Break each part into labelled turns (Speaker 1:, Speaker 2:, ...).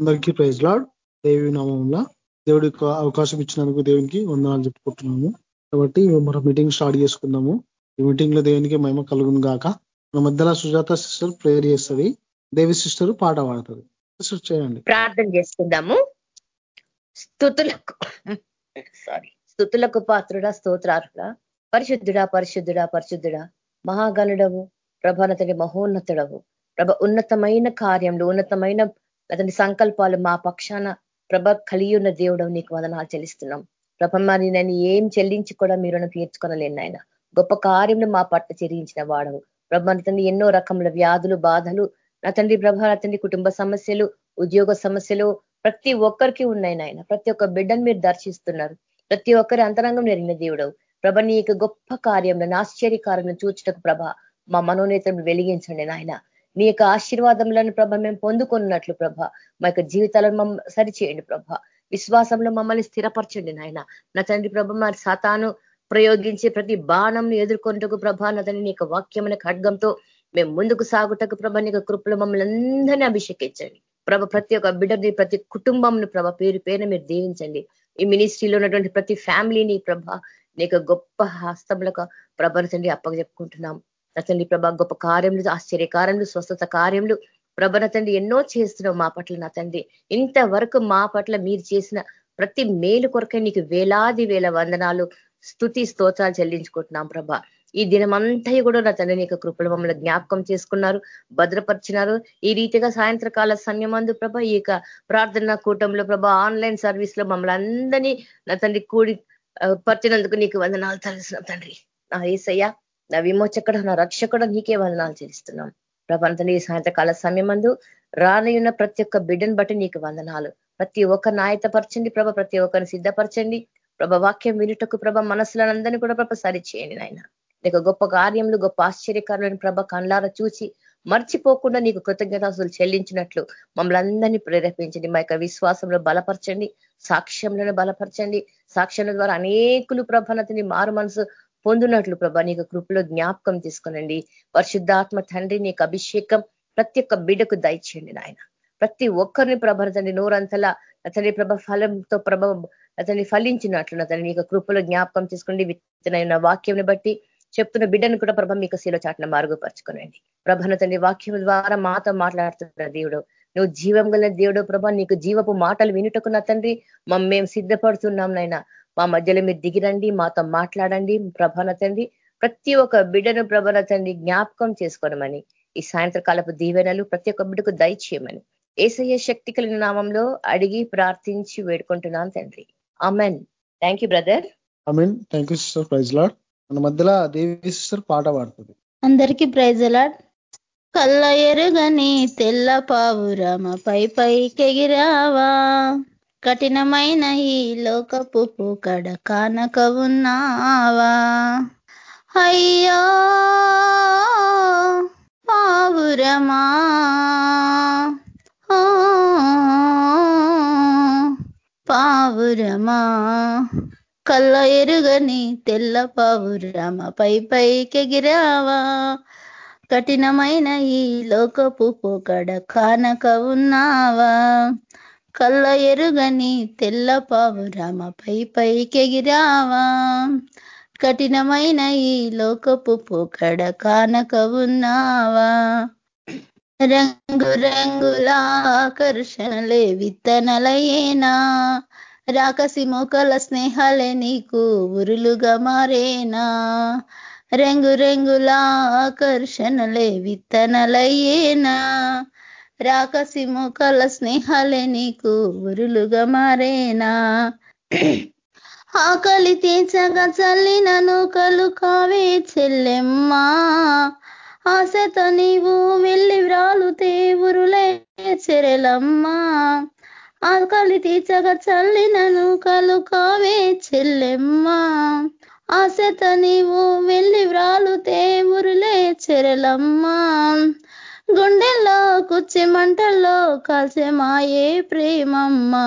Speaker 1: అందరికీ praise lord. దేవి నామంలో దేవుడి అవకాశం ఇచ్చినందుకు దేవునికి వందనాలు చెప్పుకుంటున్నాము. కాబట్టి మన మీటింగ్ స్టార్ట్ చేసుకుందాము. ఈ మీటింగ్లో దేవునికి మహిమ కలుగును గాక. మన మధ్యలో సుజాత సిస్టర్ ప్రేయర్ చేస్తుంది. దేవి సిస్టర్ పాట పాడుతుంది. సిస్టర్ చేయండి.
Speaker 2: ప్రార్థన చేసుకుందాము. స్థుతులకు సారీ స్థుతులకు పాత్రుడ స్తోత్రార్హుడ పరిశుద్ధుడా పరిశుద్ధుడా పరిశుద్ధుడా మహాగణుడవు ప్రభానతని మహోన్నతుడవు. ప్రభ ఉన్నతమైన కార్యంలో ఉన్నతమైన అతని సంకల్పాలు మా పక్షాన ప్రభ కలిగి ఉన్న దేవుడు నీకు వదనాలు చెల్లిస్తున్నాం. ప్రభ మరి నేను ఏం చెల్లించి కూడా మీరు తీర్చుకొనలేను ఆయన గొప్ప కార్యములు మా పట్ల చెల్లించిన వాడవు. ప్రభ తండ్రి ఎన్నో రకముల వ్యాధులు బాధలు నా తండ్రి ప్రభ నా తండ్రి కుటుంబ సమస్యలు ఉద్యోగ సమస్యలు ప్రతి ఒక్కరికి ఉన్నాయి నాయన. ప్రతి ఒక్క బిడ్డను మీరు దర్శిస్తున్నారు. ప్రతి ఒక్కరి అంతరంగం నెరిగిన దేవుడవు. ప్రభ నీ యొక్క గొప్ప కార్యంలో ఆశ్చర్య కార్యం చూచటకు ప్రభ మా మనోనేతను వెలిగించండి నాయన. మీ యొక్క ఆశీర్వాదములను ప్రభ మేము పొందుకున్నట్లు ప్రభ. మా యొక్క జీవితాలను మమ్మ సరిచేయండి ప్రభ. విశ్వాసంలో మమ్మల్ని స్థిరపరచండి నాయన. నా తండ్రి ప్రభ మా సాతాను ప్రయోగించే ప్రతి బాణంను ఎదుర్కొంటకు ప్రభ నా తండ్రి నీ యొక్క వాక్యమైన ఖడ్గంతో మేము ముందుకు సాగుటకు ప్రభ నీ కృపలు మమ్మల్ని అందరినీ అభిషేకించండి. ప్రభ ప్రతి ఒక్క బిడ్డని ప్రతి కుటుంబంను ప్రభ పేరు పేరు మీరు దీవించండి. ఈ మినిస్ట్రీలో ఉన్నటువంటి ప్రతి ఫ్యామిలీని ప్రభ నీకు గొప్ప హస్తములకు ప్రభను తండ్రి అప్పగ చెప్పుకుంటున్నాం తండ్రి ప్రభ గొప్ప కార్యములు ఆశ్చర్య కార్యములు స్వస్థత కార్యములు. ప్రభన తండ్రి ఎన్నో చేస్తున్నావు మా పట్ల నా తండ్రి. ఇంతవరకు మా పట్ల మీరు చేసిన ప్రతి మేలు కొరకే నీకు వేలాది వేల వందనాలు స్థుతి స్తోత్రాలు చెల్లించుకుంటున్నాం ప్రభ. ఈ దినమంతా కూడా నా తండ్రి నీకు కృపలు మమ్మల్ని జ్ఞాపకం చేసుకున్నారు భద్రపరిచినారు. ఈ రీతిగా సాయంత్రకాల సమయమందు ప్రభ ఈ యొక్క ప్రార్థన కూటంలో ప్రభ ఆన్లైన్ సర్వీస్లో మమ్మల్ని అందరినీ నా తండ్రి కూడి పరిచినందుకు నీకు వందనాలు తలసిన తండ్రి. నా నా విమోచకుడు నా రక్షకుడు నీకే వందనాలు చేస్తున్నాం ఈ సాయంత్రకాల సమయమందు రానయున్న ప్రతి ఒక్క బిడ్డను బట్టి నీకు వందనాలు. ప్రతి ఒక్క నాయతపరచండి ప్రభ ప్రతి ఒక్కరిని సిద్ధపరచండి. ప్రభ వాక్యం వినుటకు ప్రభ మనసులందరినీ కూడా ప్రభ సరిచేయండి నాయన. లేక గొప్ప కార్యములు గొప్ప ఆశ్చర్యకరమైన ప్రభ కండ్లార చూచి మర్చిపోకుండా నీకు కృతజ్ఞతాసులు చెల్లించినట్లు మమ్మల్ని అందరినీ ప్రేరేపించండి. మా యొక్క విశ్వాసంలో బలపరచండి సాక్ష్యంలో బలపరచండి. సాక్ష్యం ద్వారా అనేకులు ప్రభనతిని మారు మనసు పొందునట్లు ప్రభా నీకు కృపలో జ్ఞాపకం తీసుకునండి. పరిశుద్ధాత్మ తండ్రి నీకు అభిషేకం ప్రతి ఒక్క బిడకు దయచేయండి నాయన. ప్రతి ఒక్కరిని ప్రభరతండి నోరంతలా అతని ప్రభ ఫలంతో ప్రభ అతన్ని ఫలించినట్లు అతని నీకు కృపలో జ్ఞాపకం చేసుకోండి విత్తనైన వాక్యంని బట్టి చెప్తున్న బిడ్డను కూడా ప్రభ మీకు శిలో చాటున మార్గపరచుకునండి. ప్రభను తండ్రి వాక్యం ద్వారా మాతో మాట్లాడుతున్న దేవుడు. నువ్వు జీవం గల దేవుడు ప్రభ నీకు జీవపు మాటలు వినుటకున్న తండ్రి మేము సిద్ధపడుతున్నాం నైనా మా మధ్యలో మీరు దిగిరండి మాతో మాట్లాడండి ప్రభన తండ్రి. ప్రతి ఒక్క బిడ్డను ప్రభన తండ్రి జ్ఞాపకం చేసుకోనమని ఈ సాయంత్రకాలపు దీవెనలు ప్రతి ఒక్క బిడ్డకు దయచేయమని ఏసయ్య శక్తి కలిగిన నామంలో అడిగి ప్రార్థించి వేడుకుంటున్నాను తండ్రి. Amen thank you brother
Speaker 1: amen thank you sister praise lord మన మధ్యలో దేవి సిస్టర్ పాట పాడుతుంది.
Speaker 3: అందరికీ ప్రైజ్ లాడ్ కళ్ళ ఎరుగని తెల్ల పావురమ పై పైకెగిరావా? కఠినమైన ఈ లోకపు కడ కానక ఉన్నావా అయ్యో పావురమా? పావురమా? కళ్ళ ఎరుగని తెల్ల పావురమ పై పైకెగిరావా? కఠినమైన ఈ లోకపు పోకడ కానక ఉన్నావా కళ్ళ ఎరుగని తెల్ల పావురామ పై పైకెగిరావా? కఠినమైన ఈ లోకపు పోకడ కానక ఉన్నావా? రంగు రంగుల ఆకర్షణలే విత్తనలయేనా? రాకసి మొక్కల స్నేహాలే నీకు ఉరులుగా మారేనా? రంగు రంగుల ఆకర్షణలే విత్తనలయ్యేనా రాకసి మొక్కల స్నేహాలే నీకు ఉరులుగా మారేనా? ఆకలి తీర్చగా చల్లిన నూకలు కావే చెల్లెమ్మా. ఆశతో నీవు వెళ్ళి వ్రాలుతే ఉరులే చెరలమ్మా. ఆకలి తీర్చగా చల్లిన నూకలు కావే చెల్లెమ్మా. ఆశతో నీవు వెళ్ళి వ్రాలుతే ఉరులే చెరలమ్మా. గుండెల్లో కుచ్చి మంటల్లో కాల్చే మాయే ప్రేమమ్మా.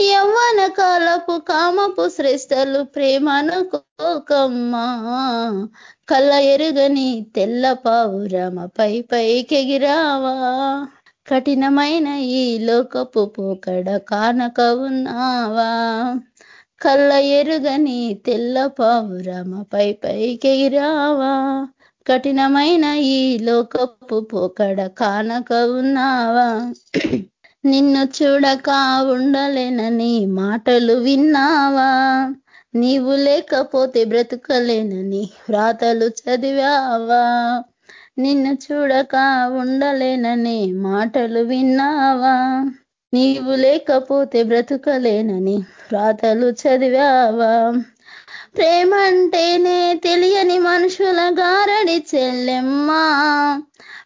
Speaker 3: యవ్వన కాలపు కామపు శ్రేష్టలు ప్రేమను కోకమ్మా. కళ్ళ ఎరుగని తెల్ల పావురమ పై పైకెగిరావా. కఠినమైన ఈ లోకపు పోకడ కానక ఉన్నావా. కళ్ళ ఎరుగని తెల్ల పావురమపై పైకెగిరావా. కఠినమైన ఈ లోకపు పోకడ కానక ఉన్నావా? నిన్ను చూడక ఉండలేనని మాటలు విన్నావా? నీవు లేకపోతే బ్రతుకలేనని వ్రాతలు చదివావా? నిన్ను చూడక ఉండలేనని మాటలు విన్నావా? నీవు లేకపోతే బ్రతుకలేనని వ్రాతలు చదివావా? ప్రేమంటేనే తెలియని మనుషుల గారడి చెల్లెమ్మా.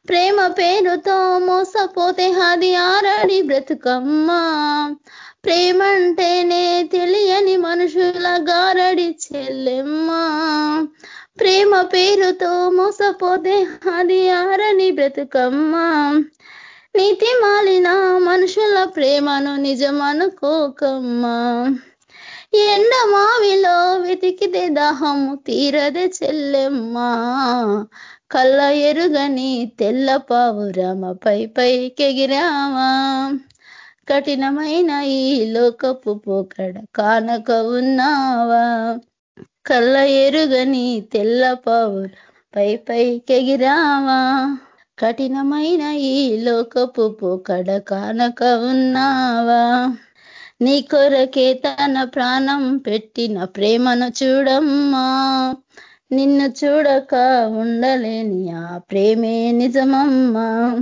Speaker 3: ప్రేమ పేరుతో మోసపోతే అది ఆరడి బ్రతుకమ్మా. ప్రేమంటేనే తెలియని మనుషుల గారడి చెల్లెమ్మా. ప్రేమ పేరుతో మోసపోతే అది ఆరని బ్రతుకమ్మా. నీతి మాలిన మనుషుల ప్రేమను నిజమనుకోకమ్మా. ఎండ మావిలో వెతికితే దాహము తీరదే చెల్లెమ్మా. కళ్ళ ఎరుగని తెల్ల పావురమపై పైకెగిరామా. కఠినమైన ఈ లోకపు పోకడ కానక ఉన్నావా. కళ్ళ ఎరుగని తెల్ల పావుర పై పైకెగిరావా కఠినమైన ఈ లోకపు పోకడ కానక ఉన్నావా. నీ కొరకే తన ప్రాణం పెట్టిన ప్రేమను చూడమ్మా. నిన్ను చూడక ఉండలేని ఆ ప్రేమే నిజమమ్మా.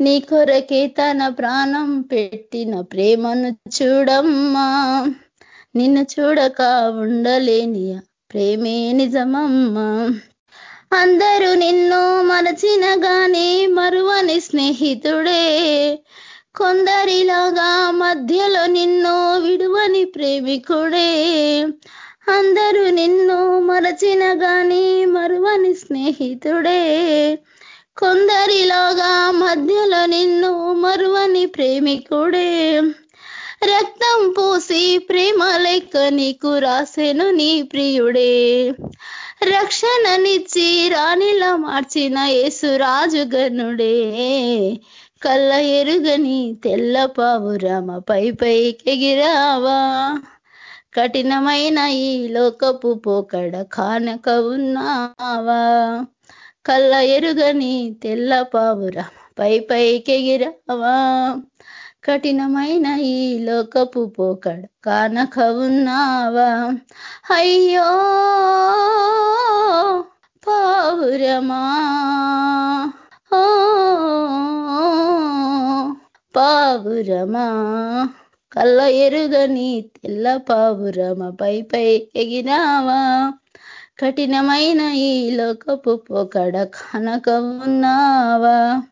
Speaker 3: నీ కొరకే తన ప్రాణం పెట్టిన ప్రేమను చూడమ్మా. నిన్ను చూడక ఉండలేని ప్రేమే నిజమమ్మా. అందరూ నిన్ను మరచిన మరువని స్నేహితుడే. కొందరిలాగా మధ్యలో నిన్ను విడువని ప్రేమికుడే. అందరూ నిన్ను మరచిన గాని మరువని స్నేహితుడే. కొందరిలాగా మధ్యలో నిన్ను మరువని ప్రేమికుడే. రక్తం పూసి ప్రేమ లెక్క నీకు రాసెను నీ ప్రియుడే. రక్షణనిచ్చి రాణిలా మార్చిన యేసురాజు గనుడే. కళ్ళ ఎరుగని తెల్ల పావురమ పై పైకెగిరావా కఠినమైన ఈ లోకపు పోకడ కానక ఉన్నావా? కళ్ళ ఎరుగని తెల్ల పావురమ పై పైకెగిరావా కఠినమైన ఈ లోకపు పోకడ కానక ఉన్నావా? అయ్యో పావురమా పావురమా? కళ్ళ ఎరుగని తెల్ల పావురమ? పై పై ఎగినావా కఠినమైన ఈ లోకపు పోకడ కనక ఉన్నావా?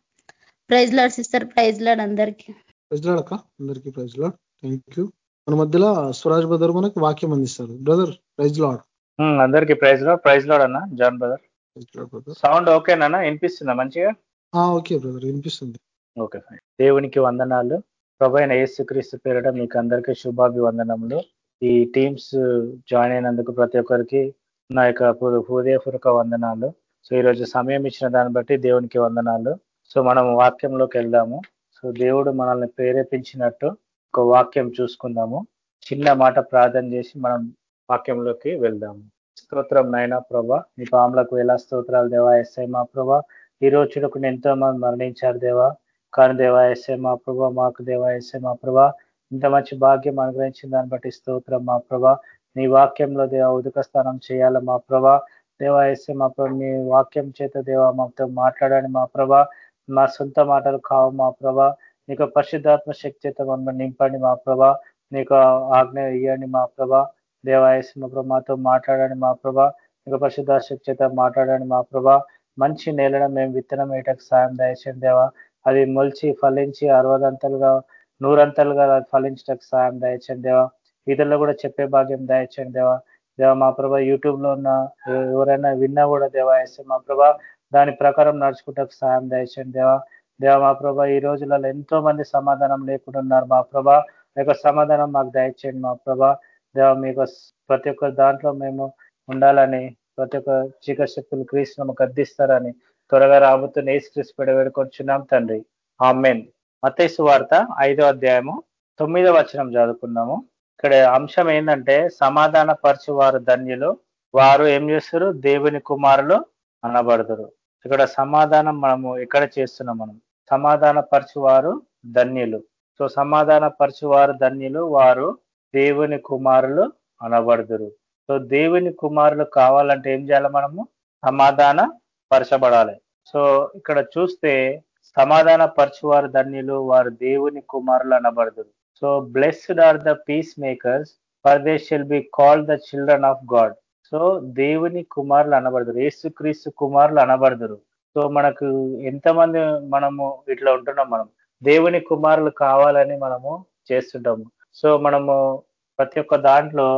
Speaker 3: Praise lord sister praise lord అందరికి.
Speaker 1: ప్రైజ్ లాడ్ అక్క అందరికీ ప్రైజ్ లాడ్. Thank you. మన మధ్యలో స్వరాజ్ బ్రదర్ మనకు వాక్యం అందిస్తారు. Brother praise lord.
Speaker 4: అందరికి ప్రైజ్లో ప్రైజ్ లోడ్ అన్న John brother.
Speaker 1: Praise lord brother.
Speaker 4: Sound ఓకేనా వినిపిస్తుందా మంచిగా?
Speaker 1: ఓకే బ్రదర్ వినిపిస్తుంది.
Speaker 4: Okay fine. దేవునికి వందనాలు. ప్రభైన అయిన యేసుక్రీస్తు పేరిట మీకు అందరికీ శుభాభివందనములు. ఈ టీమ్స్ జాయిన్ అయినందుకు ప్రతి ఒక్కరికి నా యొక్క హృదయపూర్వక వందనాలు. సో ఈరోజు సమయం ఇచ్చిన దాన్ని బట్టి దేవునికి వందనాలు. సో మనం వాక్యంలోకి వెళ్దాము. సో దేవుడు మనల్ని ప్రేరేపించినట్టు ఒక వాక్యం చూసుకుందాము. చిన్న మాట ప్రార్థన చేసి మనం వాక్యంలోకి వెళ్దాము. స్తోత్రం నైనా ప్రభా నీ పాములకు ఎలా స్తోత్రాలు దేవా ఎస్ఐ మా ప్రభా ఈ రోజులకు ఎంతో మంది మరణించారు దేవా. కానీ దేవా ఎస్ఏ మా ప్రభా మాకు దేవా ఎస్ఏ మా ప్రభా. ఇంత మంచి భాగ్యం అనుగ్రహించిన దాన్ని బట్టి స్తోత్రం మా ప్రభా. నీ వాక్యంలో దేవా ఉదక స్థానం చేయాలి మా ప్రభా. దేవా ఎస్ఏ మా ప్రభా నీ వాక్యం చేత దేవా మాతో మాట్లాడాలి మా ప్రభా. మా సొంత మాటలు కావు మా ప్రభా. నీకు పరిశుద్ధాత్మ శక్తి చేత మమ్మల్ని నింపండి మా ప్రభా. నీకు ఆజ్ఞ ఇవ్వండి మా ప్రభా. దేవాయస్ మా ప్రభా మాతో మాట్లాడండి మా ప్రభా. నీకు పరిశుద్ధ శక్తి చేత మాట్లాడండి మా ప్రభా. మంచి నేలను మేము విత్తనం వేయటకు సాయం దయచేయండి దేవా. అది మొలిచి ఫలించి అరవదంతలుగా నూరంతలుగా అది ఫలించటకు సాయం దయచేయండి దేవా. ఇతరులు కూడా చెప్పే భాగ్యం దయచేయండి దేవా. దేవా మా ప్రభా యూట్యూబ్లో ఉన్న ఎవరైనా విన్నా కూడా దేవా వేస్తే మా ప్రభా దాని ప్రకారం నడుచుకుంటకు సాయం దయచేయండి దేవా. దేవా మా ప్రభా ఈ రోజులలో ఎంతో మంది సమాధానం లేకుండా ఉన్నారు. మా ప్రభా యొక్క సమాధానం మాకు దయచేయండి మా ప్రభా. దేవా మీకు ప్రతి ఒక్క దాంట్లో మేము ఉండాలని ప్రతి ఒక్క చీకటి శక్తులు క్రీస్తు మాకు అర్థిస్తారని త్వరగా రాబోతున్న ఏసు క్రీస్తు పెడ తండ్రి. ఆ ఆమెన్. అతేసు వార్త ఐదో అధ్యాయము తొమ్మిదో వచనం చదువుకున్నాము ఇక్కడ అంశం ఏంటంటే సమాధాన పరచువారు ధన్యులు వారు ఏం చేస్తారు? దేవుని కుమారులు అనబడతారు. ఇక్కడ సమాధానం మనము ఎక్కడ చేస్తున్నాం మనం? సమాధాన పరచువారు ధన్యులు. సో సమాధాన పరచువారు ధన్యులు వారు దేవుని కుమారులు అనబడదురు సో దేవుని కుమారులు కావాలంటే ఏం చేయాలి మనము? సమాధాన పరచబడాలి. సో ఇక్కడ చూస్తే సమాధాన పరచువారు ధన్యులు వారు దేవుని కుమారులు అనబడదు so blessed are the peacemakers for they shall be called the children of God so దేవుని కుమారులు అనబడదురు యేసుక్రీస్తు కుమారులు అనబడదురు. సో మనకు ఎంతమంది మనము ఇట్లా ఉంటున్నాం మనం? దేవుని కుమారులు కావాలని మనము చేస్తుంటాము. సో మనము ప్రతి ఒక్క దాంట్లో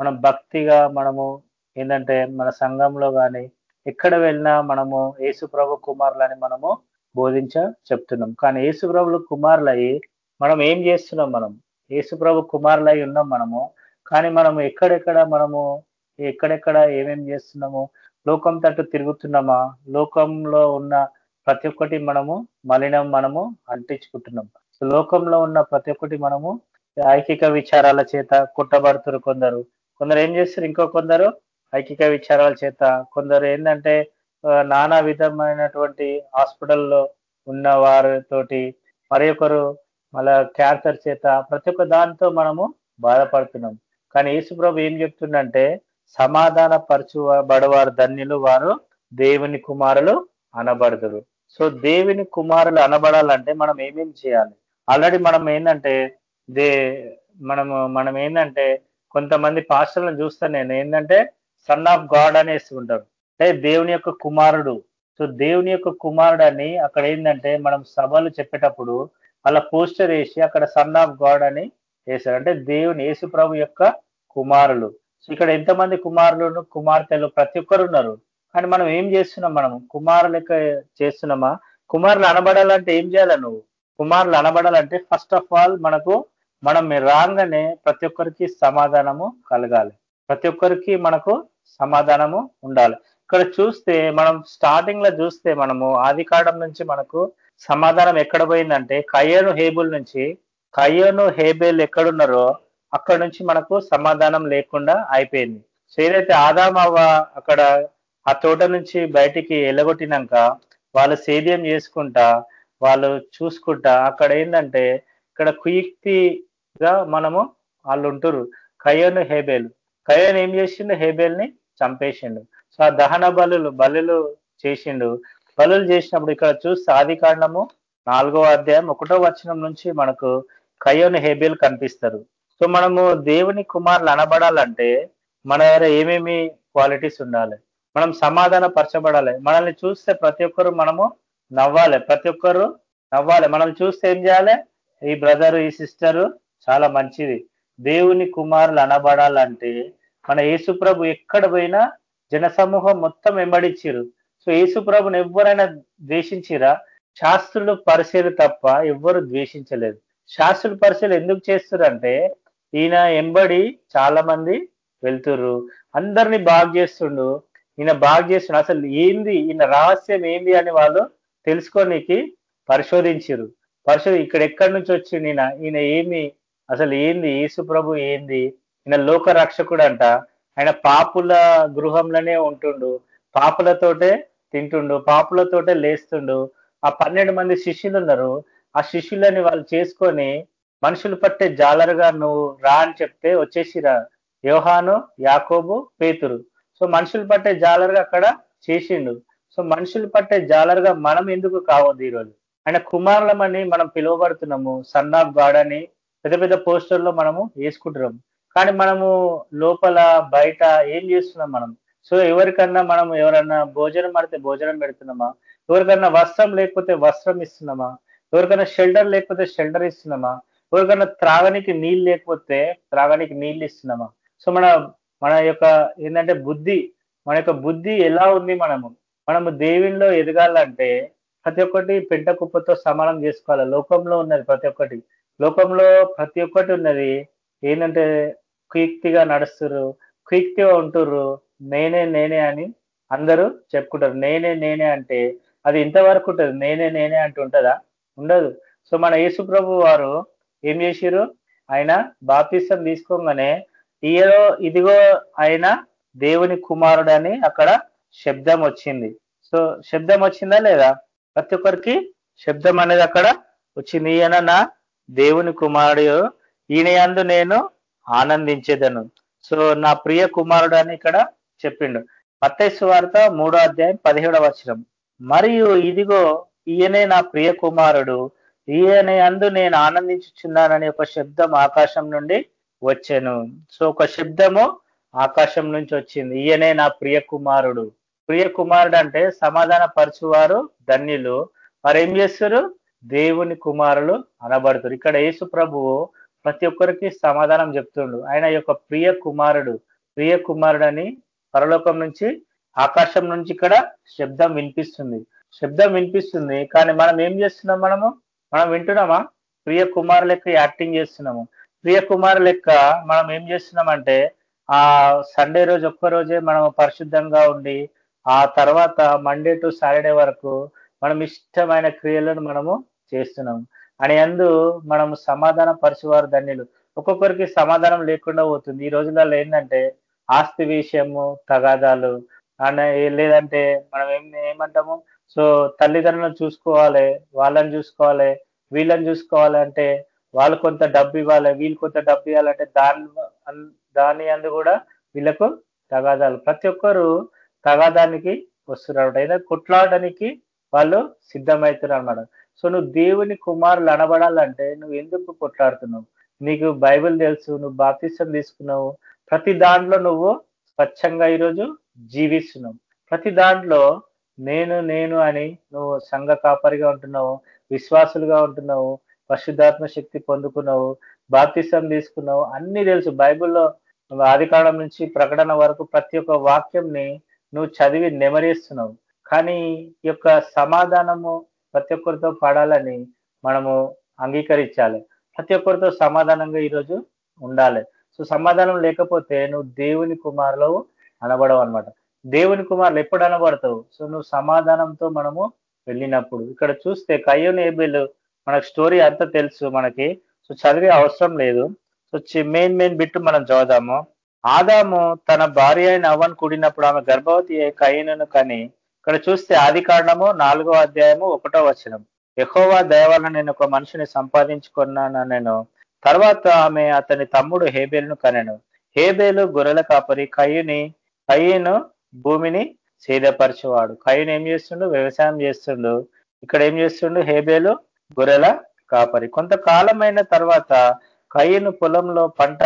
Speaker 4: మనం భక్తిగా మనము ఏంటంటే మన సంఘంలో కానీ ఎక్కడ వెళ్ళినా మనము ఏసుప్రభు కుమారులని మనము బోధించ చెప్తున్నాం. కానీ యేసుప్రభులు కుమారులయ్యి మనం ఏం చేస్తున్నాం మనం? ఏసుప్రభు ప్రభు కుమారులై ఉన్నాం మనము. కానీ మనము ఎక్కడెక్కడ మనము ఎక్కడెక్కడ ఏమేం చేస్తున్నాము? లోకం తట్టు తిరుగుతున్నామా? లోకంలో ఉన్న ప్రతి ఒక్కటి మనము మలినం మనము అంటించుకుంటున్నాం. లోకంలో ఉన్న ప్రతి ఒక్కటి మనము ఐకిక విచారాల చేత కుట్టబడుతురు కొందరు. కొందరు ఏం చేస్తారు? ఇంకో కొందరు ఐకిక విచారాల చేత కొందరు ఏంటంటే నానా విధమైనటువంటి హాస్పిటల్లో ఉన్న వారితోటి మరి ఒకరు మళ్ళా క్యాన్సర్ చేత ప్రతి ఒక్క దాంతో మనము బాధపడుతున్నాం. కానీ యేసుప్రభు ఏం చెప్తుండంటే సమాధాన పరచుబడవారు ధన్యులు వారు దేవుని కుమారులు అనబడదురు. సో దేవుని కుమారులు అనబడాలంటే మనం ఏమేం చేయాలి? ఆల్రెడీ మనం ఏంటంటే దే మనము మనం ఏంటంటే కొంతమంది పాస్టర్లను చూస్తాను నేను. ఏంటంటే సన్ ఆఫ్ గాడ్ అనేసి ఉంటారు అంటే దేవుని యొక్క కుమారుడు. సో దేవుని యొక్క కుమారుడు అని అక్కడ ఏంటంటే మనం సభలు చెప్పేటప్పుడు అలా పోస్టర్ వేసి అక్కడ సన్ ఆఫ్ గాడ్ అని వేశారు. అంటే దేవుని యేసు ప్రభు యొక్క కుమారులు. సో ఇక్కడ ఎంతమంది కుమారులు కుమార్తెలు ప్రతి ఒక్కరు ఉన్నారు. కానీ మనం ఏం చేస్తున్నాం మనం? కుమారులు చేస్తున్నామా? కుమారులు అనబడాలంటే ఏం చేయాలి నువ్వు? కుమారులు అనబడాలంటే ఫస్ట్ ఆఫ్ ఆల్ మనకు మనం రాగానే ప్రతి ఒక్కరికి సమాధానము కలగాలి. ప్రతి ఒక్కరికి మనకు సమాధానము ఉండాలి. ఇక్కడ చూస్తే మనం స్టార్టింగ్లో చూస్తే మనము ఆది నుంచి మనకు సమాధానం ఎక్కడ పోయిందంటే కయ్యను హేబుల్ నుంచి కయ్యను హేబేల్ ఎక్కడున్నారో అక్కడ నుంచి మనకు సమాధానం లేకుండా అయిపోయింది. సో ఏదైతే ఆదామవ్వ అక్కడ ఆ తోట నుంచి బయటికి ఎలగొట్టినాక వాళ్ళు సేద్యం చేసుకుంటా వాళ్ళు చూసుకుంటా అక్కడ ఏంటంటే ఇక్కడ గా మనము వాళ్ళు ఉంటారు కయ్యను హేబేలు. కయ్యను ఏం చేసిండు? హేబేల్ని చంపేసిండు. సో ఆ దహన బలులు బలులు చేసిండు. బలులు చేసినప్పుడు ఇక్కడ చూస్తే ఆది కాండము నాలుగో అధ్యాయం ఒకటో వచనం నుంచి మనకు కయ్యోని హేబేల్ కనిపిస్తారు. సో మనము దేవుని కుమారులు అనబడాలంటే మన దగ్గర ఏమేమి క్వాలిటీస్ ఉండాలి? మనం సమాధాన పరచబడాలి. మనల్ని చూస్తే ప్రతి ఒక్కరు మనము నవ్వాలి. ప్రతి ఒక్కరు నవ్వాలి. మనం చూస్తే ఏం చేయాలి? ఈ బ్రదర్ ఈ సిస్టరు చాలా మంచిది. దేవుని కుమారులు అనబడాలంటే మన యేసుప్రభు ఎక్కడ పోయినా జనసమూహం మొత్తం వెంబడించారు. సో యేసుప్రభుని ఎవరైనా ద్వేషించిరా? శాస్త్రులు పరిశీలు తప్ప ఎవ్వరు ద్వేషించలేదు. శాస్త్రులు పరిశీలు ఎందుకు చేస్తారంటే ఈయన ఎంబడి చాలా మంది వెళ్తుర్రు. అందరినీ బాగు చేస్తుండు. ఈయన బాగు చేస్తుండు. అసలు ఏంది? ఈయన రహస్యం ఏంది అని వాళ్ళు తెలుసుకోనికి పరిశోధించారు. పరిశోధి ఇక్కడ ఎక్కడి నుంచి వచ్చింది ఈయన? ఈయన ఏమి అసలు ఏంది? యేసు ప్రభు ఏంది? ఈయన లోక రక్షకుడు అంట ఆయన పాపుల గృహంలోనే ఉంటుండు. పాపులతోటే తింటుండు పాపులతోటే లేస్తుండు. ఆ పన్నెండు మంది శిష్యులు ఉన్నారు ఆ శిష్యులని వాళ్ళు చేసుకొని మనుషులు పట్టే జాలరుగా నువ్వు రా అని చెప్తే వచ్చేసిరా యోహాను యాకోబు పేతురు. సో మనుషులు పట్టే జాలరుగా అక్కడ చేసిండు. సో మనుషులు పట్టే జాలరుగా మనం ఎందుకు కావద్దు ఈరోజు? ఆయన కుమారులమని మనం పిలువబడుతున్నాము. సన్ ఆఫ్ గాడ్ అని పెద్ద పెద్ద పోస్టర్లో మనము వేసుకుంటున్నాం. కానీ మనము లోపల బయట ఏం చేస్తున్నాం మనం? సో ఎవరికన్నా మనం ఎవరన్నా భోజనం పడితే భోజనం పెడుతున్నామా? ఎవరికన్నా వస్త్రం లేకపోతే వస్త్రం ఇస్తున్నామా? ఎవరికైనా షెల్టర్ లేకపోతే షెల్టర్ ఇస్తున్నామా? ఎవరికైనా త్రాగనికి నీళ్ళు లేకపోతే త్రాగనికి నీళ్ళు ఇస్తున్నామా? సో మన మన యొక్క ఏంటంటే బుద్ధి మన యొక్క బుద్ధి ఎలా ఉంది మనము? మనము దేవునిలో ఎదగాలంటే ప్రతి ఒక్కటి పెంట కుప్పతో సమానం చేసుకోవాలి. లోకంలో ఉన్నది ప్రతి ఒక్కటి. లోకంలో ప్రతి ఒక్కటి ఉన్నది. ఏంటంటే కుయుక్తిగా నడుస్తురు కుయుక్తిగా ఉంటుర్రు. నేనే నేనే అని అందరూ చెప్పుకుంటారు. నేనే నేనే అంటే అది ఇంతవరకు ఉంటుంది. నేనే నేనే అంటూ ఉంటుందా? ఉండదు. సో మన యేసు ప్రభు వారు ఏం చేసిరు ఆయన బాప్తిసం తీసుకోగానే ఈయో ఇదిగో ఆయన దేవుని కుమారుడు అని అక్కడ శబ్దం వచ్చింది. సో శబ్దం వచ్చిందా లేదా? ప్రతి ఒక్కరికి శబ్దం అనేది అక్కడ వచ్చింది. ఈయన నా దేవుని కుమారుడు ఈయన యందు నేను ఆనందించేదను. సో నా ప్రియ కుమారుడు అని ఇక్కడ చెప్పిండు. మత్తైసు వార్త మూడో అధ్యాయం పదిహేడవ వచనం. మరియు ఇదిగో ఈయనే నా ప్రియ కుమారుడు. ఈయన అందు నేను ఆనందించుచున్నానని ఒక శబ్దం ఆకాశం నుండి వచ్చాను. సో ఒక శబ్దము ఆకాశం నుంచి వచ్చింది. ఈయనే నా ప్రియ కుమారుడు. ప్రియ కుమారుడు అంటే సమాధాన పరచువారు ధన్యులు. వారు ఏం చేస్తారు? దేవుని కుమారులు అనబడుతారు. ఇక్కడ యేసు ప్రభువు ప్రతి ఒక్కరికి సమాధానం చెప్తుండు. ఆయన యొక్క ప్రియ కుమారుడు. ప్రియ కుమారుడు అని పరలోకం నుంచి ఆకాశం నుంచి ఇక్కడ శబ్దం వినిపిస్తుంది. శబ్దం వినిపిస్తుంది. కానీ మనం ఏం చేస్తున్నాం మనము? మనం వింటున్నామా? ప్రియ కుమారు లెక్క యాక్టింగ్ చేస్తున్నాము. ప్రియ కుమారు లెక్క మనం ఏం చేస్తున్నామంటే ఆ సండే రోజు ఒక్క రోజే మనం పరిశుద్ధంగా ఉండి ఆ తర్వాత మండే టు సాటర్డే వరకు మనం ఇష్టమైన క్రియలను మనము చేస్తున్నాం. అని అందు మనం సమాధాన పరిచేవారు ధన్యులు. ఒక్కొక్కరికి సమాధానం లేకుండా పోతుంది. ఈ రోజులలో ఏంటంటే ఆస్తి విషయము తగాదాలు అనే లేదంటే మనం ఏం ఏమంటాము? సో తల్లిదండ్రులను చూసుకోవాలి వాళ్ళని చూసుకోవాలి వీళ్ళని చూసుకోవాలి అంటే వాళ్ళు కొంత డబ్బు ఇవ్వాలి వీళ్ళు కొంత డబ్బు ఇవ్వాలంటే దాని దాని అందు కూడా వీళ్ళకు తగాదాలు. ప్రతి ఒక్కరు తగాదానికి వస్తున్నారు ఏదైనా కొట్లాడడానికి వాళ్ళు సిద్ధమవుతున్నారు అన్నమాట సో నువ్వు దేవుని కుమారులు అనబడాలంటే నువ్వు ఎందుకు కొట్లాడుతున్నావు? నీకు బైబిల్ తెలుసు నువ్వు బాప్తిష్టం తీసుకున్నావు. ప్రతి దాంట్లో నువ్వు స్వచ్ఛంగా ఈరోజు జీవిస్తున్నావు. ప్రతి దాంట్లో నేను నేను అని నువ్వు సంఘ కాపరిగా ఉంటున్నావు విశ్వాసులుగా ఉంటున్నావు పరిశుద్ధాత్మ శక్తి పొందుకున్నావు బాప్తిష్టం తీసుకున్నావు అన్ని తెలుసు. బైబిల్లో ఆదికాలం నుంచి ప్రకటన వరకు ప్రతి ఒక్క వాక్యంని నువ్వు చదివి నెమరేస్తున్నావు. కానీ ఈ యొక్క సమాధానము ప్రతి ఒక్కరితో పడాలని మనము అంగీకరించాలి. ప్రతి ఒక్కరితో సమాధానంగా ఈరోజు ఉండాలి. సో సమాధానం లేకపోతే నువ్వు దేవుని కుమారులు అనబడవు అనమాట దేవుని కుమారులు ఎప్పుడు అనబడతావు? సో నువ్వు సమాధానంతో మనము వెళ్ళినప్పుడు. ఇక్కడ చూస్తే కయ్యోని ఏబిల్ మనకు స్టోరీ అంతా తెలుసు మనకి. సో చదివే అవసరం లేదు. సో మెయిన్ మెయిన్ బిట్టు మనం చదువుదాము. ఆదాము తన భార్య అయిన అవ్వను కూడినప్పుడు ఆమె గర్భవతి అయి కయ్యను కానీ ఇక్కడ చూస్తే ఆది కాండము నాలుగో అధ్యాయము ఒకటో వచనం. ఎహోవా దయవల్ల నేను ఒక మనిషిని సంపాదించుకున్నాను నేను తర్వాత ఆమె అతని తమ్ముడు హేబేలును కనెను. హేబేలు గొర్రెల కాపరి కయ్యుని కయ్యను భూమిని సేదపరిచేవాడు. కయ్యను ఏం చేస్తుండు? వ్యవసాయం చేస్తుండు. ఇక్కడ ఏం చేస్తుండు? హేబేలు గొర్రెల కాపరి. కొంతకాలమైన తర్వాత కయ్యను పొలంలో పంట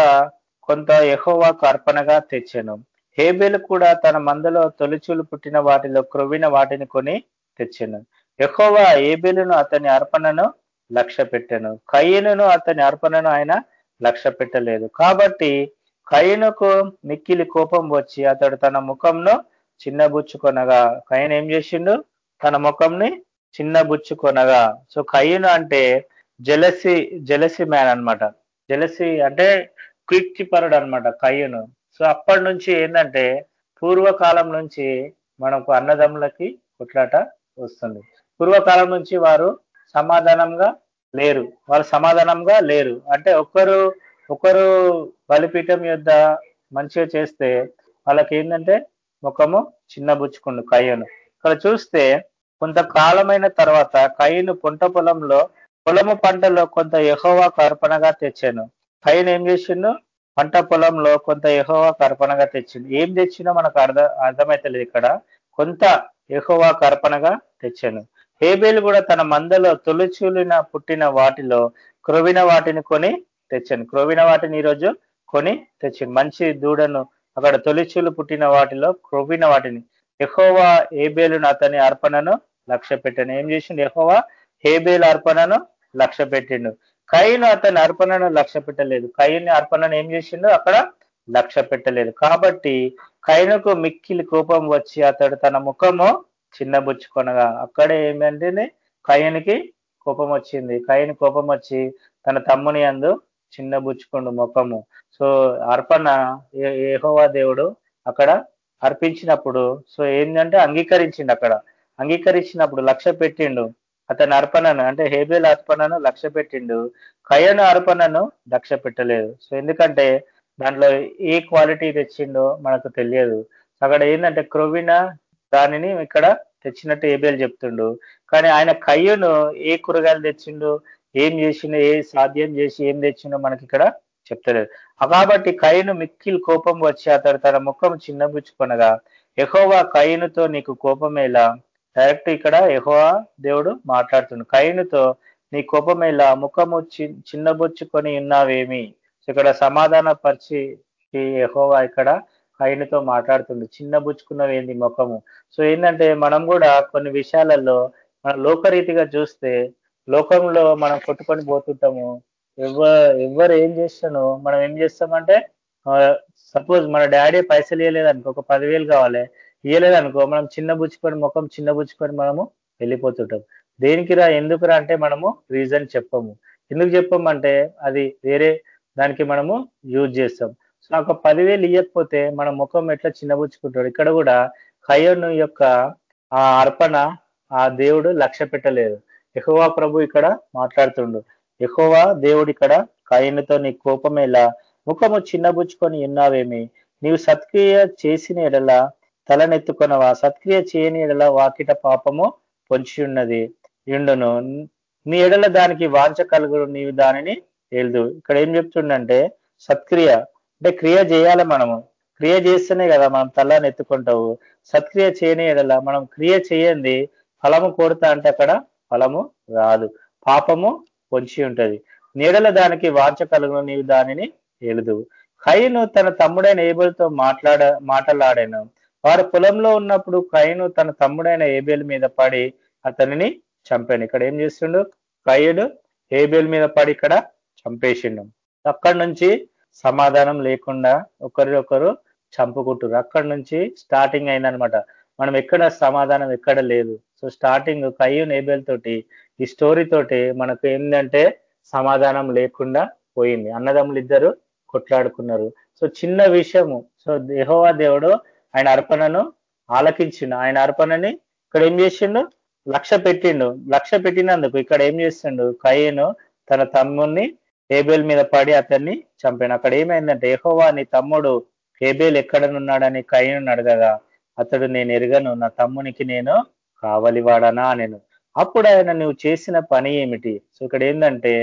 Speaker 4: కొంత ఎహోవాకు అర్పణగా తెచ్చాను. హేబేలు కూడా తన మందలో తొలిచూలు పుట్టిన వాటిలో క్రొవ్విన వాటిని కొని తెచ్చాను. ఎహోవా ఏబేలును అతని అర్పణను లక్ష్య పెట్టాను కయ్యను అతని అర్పణను ఆయన లక్ష్య పెట్టలేదు కాబట్టి కయ్యనుకు మిక్కిలి కోపం వచ్చి అతడు తన ముఖంను చిన్నబుచ్చుకొనగా కయ్యను ఏం చేసిండు? తన ముఖంని చిన్నబుచ్చుకొనగా. సో కయ్యను అంటే జలసి జలసి మ్యాన్ అనమాట జలసి అంటే కీర్తిపరుడు అనమాట కయ్యను సో అప్పటి నుంచి ఏంటంటే పూర్వకాలం నుంచి మనకు అన్నదమ్ములకి కొట్లాట వస్తుంది. పూర్వకాలం నుంచి వారు సమాధానంగా లేరు. వాళ్ళు సమాధానంగా లేరు. అంటే ఒకరు ఒకరు బలిపీఠం యొద్ద మంచిగా చేస్తే వాళ్ళకి ఏంటంటే ముఖము చిన్నబుచ్చుకుండు కయ్యను. ఇక్కడ చూస్తే కొంతకాలమైన తర్వాత కయ్యను పొంట పొలంలో పొలము పంటలో కొంత యహోవా అర్పణగా తెచ్చాను. కయ్యను ఏం చేసిండు? పంట పొలంలో కొంత ఎహోవా అర్పణగా తెచ్చిండు ఏం తెచ్చినా మనకు అర్థ అర్థమైతలేదు ఇక్కడ. కొంత ఎహోవా అర్పణగా తెచ్చాను. హేబేలు కూడా తన మందలో తొలిచూలిన పుట్టిన వాటిలో క్రొవిన వాటిని కొని తెచ్చాను. క్రొవిన వాటిని ఈరోజు కొని తెచ్చింది మంచి దూడను అక్కడ తొలిచూలు పుట్టిన వాటిలో క్రొవ్విన వాటిని. ఎహోవా ఏబేలును అతని అర్పణను లక్ష్య పెట్టాను ఏం చేసిండు ఎహోవా హేబేలు అర్పణను లక్ష్య పెట్టిండు కయ్యను అతని అర్పణను లక్ష్య పెట్టలేదు. కయ్యని అర్పణను ఏం చేసిండు? అక్కడ లక్ష్య పెట్టలేదు. కాబట్టి కైనుకు మిక్కిలి కోపం వచ్చి అతడు తన ముఖము చిన్నబుచ్చుకొనగా అక్కడే ఏమంటే కయ్యనికి కోపం వచ్చింది. కయ్యని కోపం వచ్చి తన తమ్ముని అందు చిన్నబుచ్చుకుండు ముఖము. సో అర్పణ ఏహోవా దేవుడు అక్కడ అర్పించినప్పుడు సో ఏంటంటే అంగీకరించిండు అక్కడ. అంగీకరించినప్పుడు లక్ష్య పెట్టిండు. అతని అర్పణను అంటే హేబేల్ అర్పణను లక్ష్య పెట్టిండు. కయ్యను అర్పణను లక్ష్య పెట్టలేదు. సో ఎందుకంటే దాంట్లో ఏ క్వాలిటీ తెచ్చిండో మనకు తెలియదు. అక్కడ ఏంటంటే క్రొవిన దానిని ఇక్కడ తెచ్చినట్టు ఏబేల్ చెప్తుండు. కానీ ఆయన కయ్యను ఏ కూరగాయలు తెచ్చిండు ఏం చేసిండు ఏ సాధ్యం చేసి ఏం తెచ్చిండో మనకి ఇక్కడ చెప్తలేదు. కాబట్టి కయ్యను మిక్కిల్ కోపం వచ్చి అతడు తన ముఖం చిన్నబుచ్చుకొనగా ఎహోవా కయ్యనుతో నీకు కోపమేలా డైరెక్ట్ ఇక్కడ ఎహోవా దేవుడు మాట్లాడుతుండు. కైనుతో నీ కోపం ఇలా ముఖము చిన్నబుచ్చుకొని ఉన్నావేమి? ఇక్కడ సమాధాన పరిచి ఎహోవా ఇక్కడ కైనుతో మాట్లాడుతుండు. చిన్నబుచ్చుకున్నవేంది ముఖము? సో ఏంటంటే మనం కూడా కొన్ని విషయాలలో మన లోకరీతిగా చూస్తే లోకంలో మనం కొట్టుకొని పోతుంటాము. ఎవ ఎవరు ఏం చేస్తానో మనం ఏం చేస్తామంటే సపోజ్ మన డాడీ పైసలు ఇవ్వలేదు అనుకో ఒక పదివేలు కావాలి. ఇవ్వలేదు అనుకో మనం చిన్న బుచ్చుకొని ముఖం చిన్న బుచ్చుకొని మనము వెళ్ళిపోతుంటాం. దేనికిరా ఎందుకురా అంటే మనము రీజన్ చెప్పము. ఎందుకు చెప్పమంటే అది వేరే దానికి మనము యూజ్ చేస్తాం. సో ఒక పదివేలు ఇవ్వకపోతే మన ముఖం ఎట్లా చిన్నబుచ్చుకుంటాడు ఇక్కడ కూడా కయ్యను యొక్క ఆ అర్పణ ఆ దేవుడు లక్ష్య పెట్టలేదు. ఎహోవా ప్రభు ఇక్కడ మాట్లాడుతుండు. ఎహోవా దేవుడు ఇక్కడ కయ్యనుతో నీ కోపమేలా ముఖము చిన్నబుచ్చుకొని ఉన్నావేమి? నీవు సత్క్రియ చేసిన ఎడలా తలనెత్తుకొనవా? సత్క్రియ చేయని ఎడల వాకిట పాపము పొంచి ఉన్నది నీ ఎడల దానికి వాంచ కలుగుడు నీవు దానిని ఏల్దు. ఇక్కడ ఏం చెప్తుండంటే సత్క్రియ. అంటే క్రియ చేయాలి మనము. క్రియ చేస్తేనే కదా మనం తలని ఎత్తుకుంటావు సత్క్రియ చేయని ఎడల మనం క్రియ చేయండి ఫలము కోరుతా అంటే అక్కడ ఫలము రాదు. పాపము పొంచి ఉంటది. నీడల దానికి వాంచ కలుగును నీవు దానిని ఏలుదు. కైను తన తమ్ముడైన ఏబుల్తో మాట్లాడ మాటలాడాను. వారు పొలంలో ఉన్నప్పుడు కయ్యను తన తమ్ముడైన ఏబేల్ మీద పడి అతనిని చంపాను. ఇక్కడ ఏం చేస్తుండు? కయ్యుడు ఏబేల్ మీద పడి ఇక్కడ చంపేసిండు. అక్కడి నుంచి సమాధానం లేకుండా ఒకరికొకరు చంపుకుంటారు అక్కడి నుంచి స్టార్టింగ్ అయిందనమాట మనం ఎక్కడ సమాధానం ఎక్కడ లేదు. సో స్టార్టింగ్ కయ్యూ నేబేల్ తోటి ఈ స్టోరీ తోటి మనకు ఏంటంటే సమాధానం లేకుండా పోయింది. అన్నదమ్ములు ఇద్దరు కొట్లాడుకున్నారు. సో చిన్న విషయము. సో దేహోవా దేవుడు ఆయన అర్పణను ఆలకించిండు. ఆయన అర్పణని ఇక్కడ ఏం చేసిండు? లక్ష్య పెట్టిండు. లక్ష్య పెట్టినందుకు ఇక్కడ ఏం చేస్తుండు కయ్యను తన తమ్ముడిని హేబేల్ మీద పడి అతన్ని చంపాను అక్కడ ఏమైందంటే ఏహోవా నీ తమ్ముడు హేబేల్ ఎక్కడనున్నాడని కయ్యను అడగగా అతడు నేను ఎరగను నా తమ్మునికి నేను కావలివాడనా నేను అప్పుడు ఆయన నువ్వు చేసిన పని ఏమిటి? సో ఇక్కడ ఏంటంటే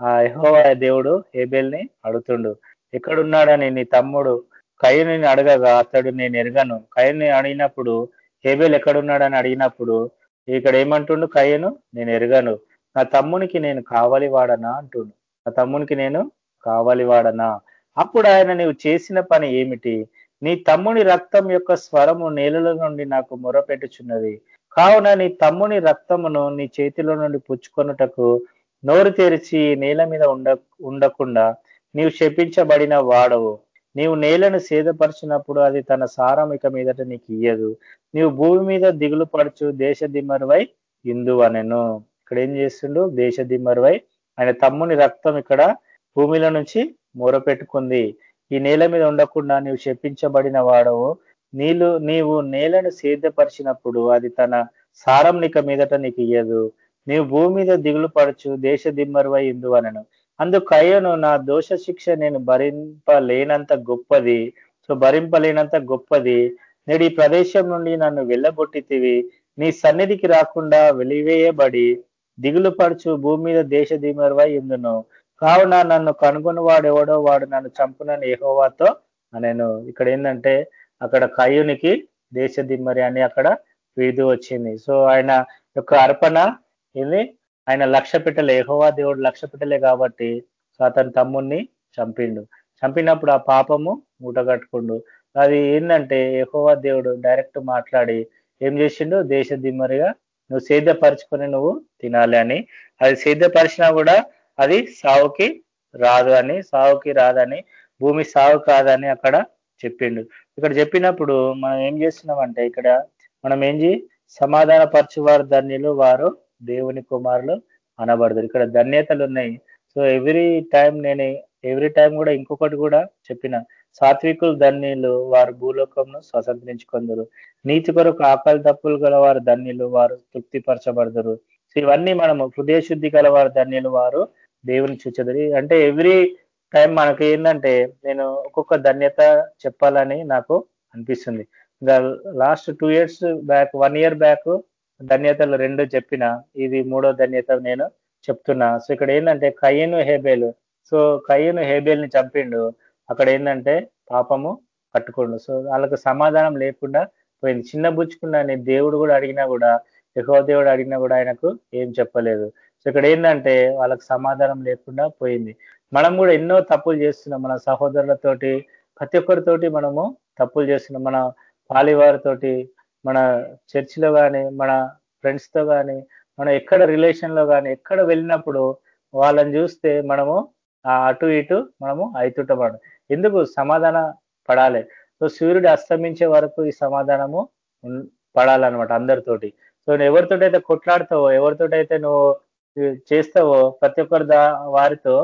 Speaker 4: ఆ యహోవా దేవుడు హేబేల్ని అడుగుతుండు. ఎక్కడున్నాడని నీ తమ్ముడు కయ్యని అడగగా అతడు నేను ఎరగను. కయ్యని అడిగినప్పుడు హేబేల్ ఎక్కడున్నాడని అడిగినప్పుడు ఇక్కడ ఏమంటుండు? కయ్యను నేను ఎరగను. నా తమ్మునికి నేను కావాలి వాడనా అంటుండు. నా తమ్మునికి నేను కావాలి వాడనా అప్పుడు ఆయన నీవు చేసిన పని ఏమిటి? నీ తమ్ముని రక్తం యొక్క స్వరము నేలల నుండి నాకు మొరపెట్టుచున్నది. కావున నీ తమ్ముని రక్తమును నీ చేతిలో నుండి పుచ్చుకొనుటకు నోరు తెరిచి నేల మీద ఉండ ఉండకుండా నీవు శపించబడిన వాడవు. నీవు నేలను సేదపరిచినప్పుడు అది తన సారం ఇక మీదట నీకు ఇయ్యదు. నీవు భూమి మీద దిగులు పడుచు దేశ దిమ్మరువై ఇందు అనెను ఇక్కడ ఏం చేస్తుండు? దేశ దిమ్మరువై ఆయన తమ్ముని రక్తం ఇక్కడ భూమిలో నుంచి మూరపెట్టుకుంది. ఈ నేల మీద ఉండకుండా నీవు శపించబడిన వాడవు. నీళ్ళు నీవు నేలను సేద్యపరిచినప్పుడు అది తన సారం నీక మీదట నీకు ఇయ్యదు. నీవు భూమి మీద దిగులు పడచ్చు దేశ దిమ్మరువై ఇందు అనను అందుకు అయ్యను నా దోష శిక్ష నేను భరింపలేనంత గొప్పది. సో భరింపలేనంత గొప్పది. నేడు ఈ ప్రదేశం నుండి నన్ను వెళ్ళగొట్టితివి. నీ సన్నిధికి రాకుండా వెలివేయబడి దిగులు పడుచు భూమి మీద దేశ దిమరువై ఇందును కావున నన్ను కనుగొని వాడు ఎవడో వాడు నన్ను చంపునని ఏహోవాతో నేను ఇక్కడ ఏంటంటే అక్కడ కయ్యునికి దేశ దిమ్మరి అని అక్కడ వీధి వచ్చింది. సో ఆయన యొక్క అర్పణ ఇది ఆయన లక్ష్య పెట్టలే దేవుడు లక్ష్య పెట్టలే కాబట్టి సో అతని తమ్ముణ్ణి చంపిండు. చంపినప్పుడు ఆ పాపము మూటగట్టుకుండు అది ఏంటంటే యహోవా దేవుడు డైరెక్ట్ మాట్లాడి ఏం చేసిండు? దేశ దిమ్మరిగా నువ్వు సేద్యపరచుకొని నువ్వు తినాలి అని. అది సేద్యపరిచినా కూడా అది సావుకి రాదు అని సావుకి రాదని భూమి సావు కాదని అక్కడ చెప్పిండు. ఇక్కడ చెప్పినప్పుడు మనం ఏం చేస్తున్నామంటే ఇక్కడ మనం ఏం చేయి సమాధాన పరచువారు ధన్యులు వారు దేవుని కుమారులు అనబడతారు. ఇక్కడ ధన్యతలు ఉన్నాయి. సో ఎవ్రీ టైం నేను ఎవ్రీ టైం కూడా ఇంకొకటి కూడా చెప్పిన. సాత్వికులు ధన్యులు వారు భూలోకంను స్వతంత్రించుకుందరు. నీతి కొరకు ఆకలి తప్పులు గల వారు ధన్యులు వారు తృప్తిపరచబడతారు సో ఇవన్నీ మనము హృదయ శుద్ధి గలవారు ధన్యులు వారు దేవుని చూచదని అంటే ఎవ్రీ టైం మనకి ఏంటంటే నేను ఒక్కొక్క ధన్యత చెప్పాలని నాకు అనిపిస్తుంది. Last two years back one year back ధన్యతలు రెండు చెప్పిన ఇది మూడో ధన్యత నేను చెప్తున్నా. సో ఇక్కడ ఏంటంటే కయ్యను హేబేలు. సో కయ్యను హేబేల్ని చంపిండు. అక్కడ ఏంటంటే పాపము కట్టుకోండు సో వాళ్ళకు సమాధానం లేకుండా పోయింది. చిన్న బుచ్చుకున్న దేవుడు కూడా అడిగినా కూడా యహో దేవుడు అడిగినా కూడా ఆయనకు ఏం చెప్పలేదు. సో ఇక్కడ ఏంటంటే వాళ్ళకు సమాధానం లేకుండా పోయింది. మనం కూడా ఎన్నో తప్పులు చేస్తున్నాం. మన సహోదరులతోటి ప్రతి ఒక్కరితోటి మనము తప్పులు చేస్తున్నాం. మన పాలివారితోటి మన చర్చిలో కానీ మన ఫ్రెండ్స్తో కానీ మనం ఎక్కడ రిలేషన్లో కానీ ఎక్కడ వెళ్ళినప్పుడు వాళ్ళని చూస్తే మనము అటు ఇటు మనము అయితుంటాం ఎందుకు? సమాధాన పడాలి. సో సూర్యుడు అస్తమించే వరకు ఈ సమాధానము పడాలన్నమాట అందరితోటి. సో నువ్వు ఎవరితోటైతే కొట్లాడతావో ఎవరితోటైతే నువ్వు చేస్తావో ప్రతి ఒక్కరి వారితో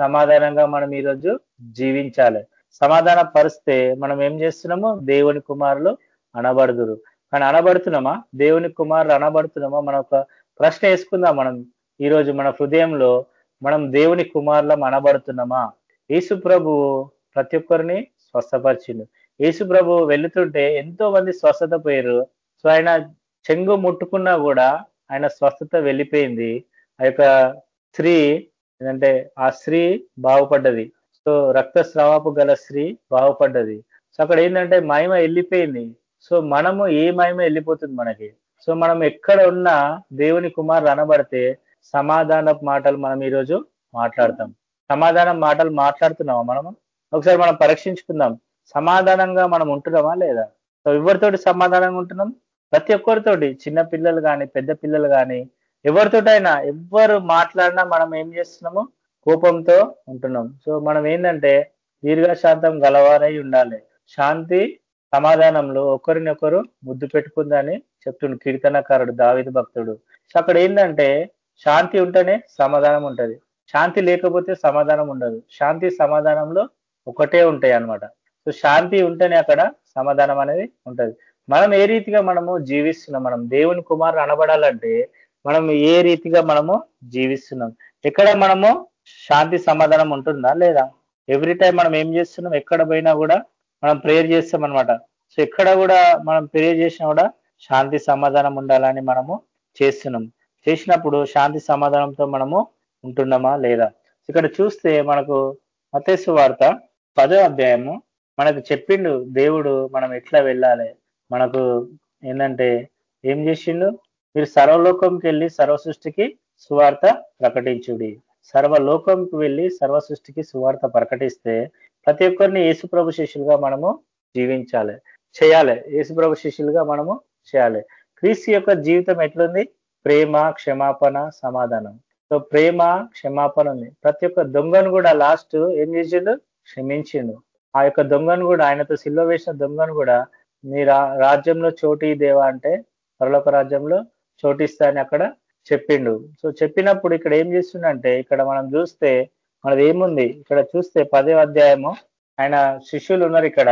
Speaker 4: సమాధానంగా మనం ఈరోజు జీవించాలి. సమాధాన పరిస్తే మనం ఏం చేస్తున్నాము దేవుని కుమారులు అనబడుదురు. కానీ అనబడుతున్నామా? దేవుని కుమారులు అనబడుతున్నామా? మన ఒక ప్రశ్న వేసుకుందాం మనం. ఈరోజు మన హృదయంలో మనం దేవుని కుమారులం అనబడుతున్నామా? యేసు ప్రభు ప్రతి ఒక్కరిని స్వస్థపరిచిండు. యేసు ప్రభు వెళుతుంటే ఎంతో మంది స్వస్థత పోయారు సో ఆయన చెంగు ముట్టుకున్నా కూడా ఆయన స్వస్థత వెళ్ళిపోయింది. ఆ యొక్క స్త్రీ ఏంటంటే ఆ స్త్రీ బాగుపడ్డది. సో రక్తస్రావపు గల స్త్రీ బాగుపడ్డది. సో అక్కడ ఏంటంటే మహిమ వెళ్ళిపోయింది. సో మనము ఏ మహిమ వెళ్ళిపోతుంది మనకి? సో మనం ఎక్కడ ఉన్నా దేవుని కుమార్ అనబడితే సమాధాన మాటలు మనం ఈరోజు మాట్లాడతాం. సమాధానం మాటలు మాట్లాడుతున్నామా మనము? ఒకసారి మనం పరీక్షించుకుందాం. సమాధానంగా మనం ఉంటున్నామా లేదా? సో ఎవరితోటి సమాధానంగా ఉంటున్నాం? ప్రతి ఒక్కరితోటి. చిన్న పిల్లలు కానీ పెద్ద పిల్లలు కానీ ఎవరితోటైనా ఎవరు మాట్లాడినా మనం ఏం చేస్తున్నాము? కోపంతో ఉంటున్నాం. సో మనం ఏంటంటే దీర్ఘశాంతం గలవారై ఉండాలి. శాంతి సమాధానంలో ఒకరినొకరు ముద్దు పెట్టుకుందని చెప్తుండు కీర్తనకారుడు దావిద భక్తుడు. సో అక్కడ ఏంటంటే శాంతి ఉంటేనే సమాధానం ఉంటది. శాంతి లేకపోతే సమాధానం ఉండదు. శాంతి సమాధానంలో ఒకటే ఉంటాయి అన్నమాట. సో శాంతి ఉంటేనే అక్కడ సమాధానం అనేది ఉంటది. మనం ఏ రీతిగా మనము జీవిస్తున్నాం మనం దేవుని కుమారుడు అనబడాలంటే మనం ఏ రీతిగా మనము జీవిస్తున్నాం? ఎక్కడ మనము శాంతి సమాధానం ఉంటుందా లేదా? ఎవ్రీ టైం మనం ఏం చేస్తున్నాం ఎక్కడ పోయినా కూడా మనం ప్రేయర్ చేస్తాం అనమాట సో ఎక్కడ కూడా మనం ప్రేయర్ చేసినా కూడా శాంతి సమాధానం ఉండాలని మనము చేస్తున్నాం. చేసినప్పుడు శాంతి సమాధానంతో మనము ఉంటున్నామా లేదా? ఇక్కడ చూస్తే మనకు మతేసు వార్త పదో అధ్యాయము మనకు చెప్పిండు దేవుడు మనం ఎట్లా వెళ్ళాలి? మనకు ఏంటంటే ఏం చేసిండు? మీరు సర్వలోకంకి వెళ్ళి సర్వ సృష్టికి సువార్త ప్రకటించుడి. సర్వలోకంకి వెళ్ళి సర్వ సృష్టికి సువార్త ప్రకటిస్తే ప్రతి ఒక్కరిని యేసుప్రభు శిష్యులుగా మనము జీవించాలి చేయాలి. యేసుప్రభు శిష్యులుగా మనము చేయాలి. క్రీస్తు యొక్క జీవితం ఎట్లుంది? ప్రేమ క్షమాపణ సమాధానం. సో ప్రేమ క్షమాపణ ఉంది. ప్రతి ఒక్క దొంగను కూడా లాస్ట్ ఏం చేసిండు? క్షమించిండు. ఆ యొక్క దొంగను కూడా ఆయనతో సిల్వ వేసిన దొంగను కూడా మీ రా రాజ్యంలో చోటి దేవా అంటే పరలోక రాజ్యంలో చోటిస్తా అని అక్కడ చెప్పిండు. సో చెప్పినప్పుడు ఇక్కడ ఏం చేస్తుండంటే ఇక్కడ మనం చూస్తే మనది ఏముంది ఇక్కడ చూస్తే పదే అధ్యాయము. ఆయన శిష్యులు ఉన్నారు ఇక్కడ.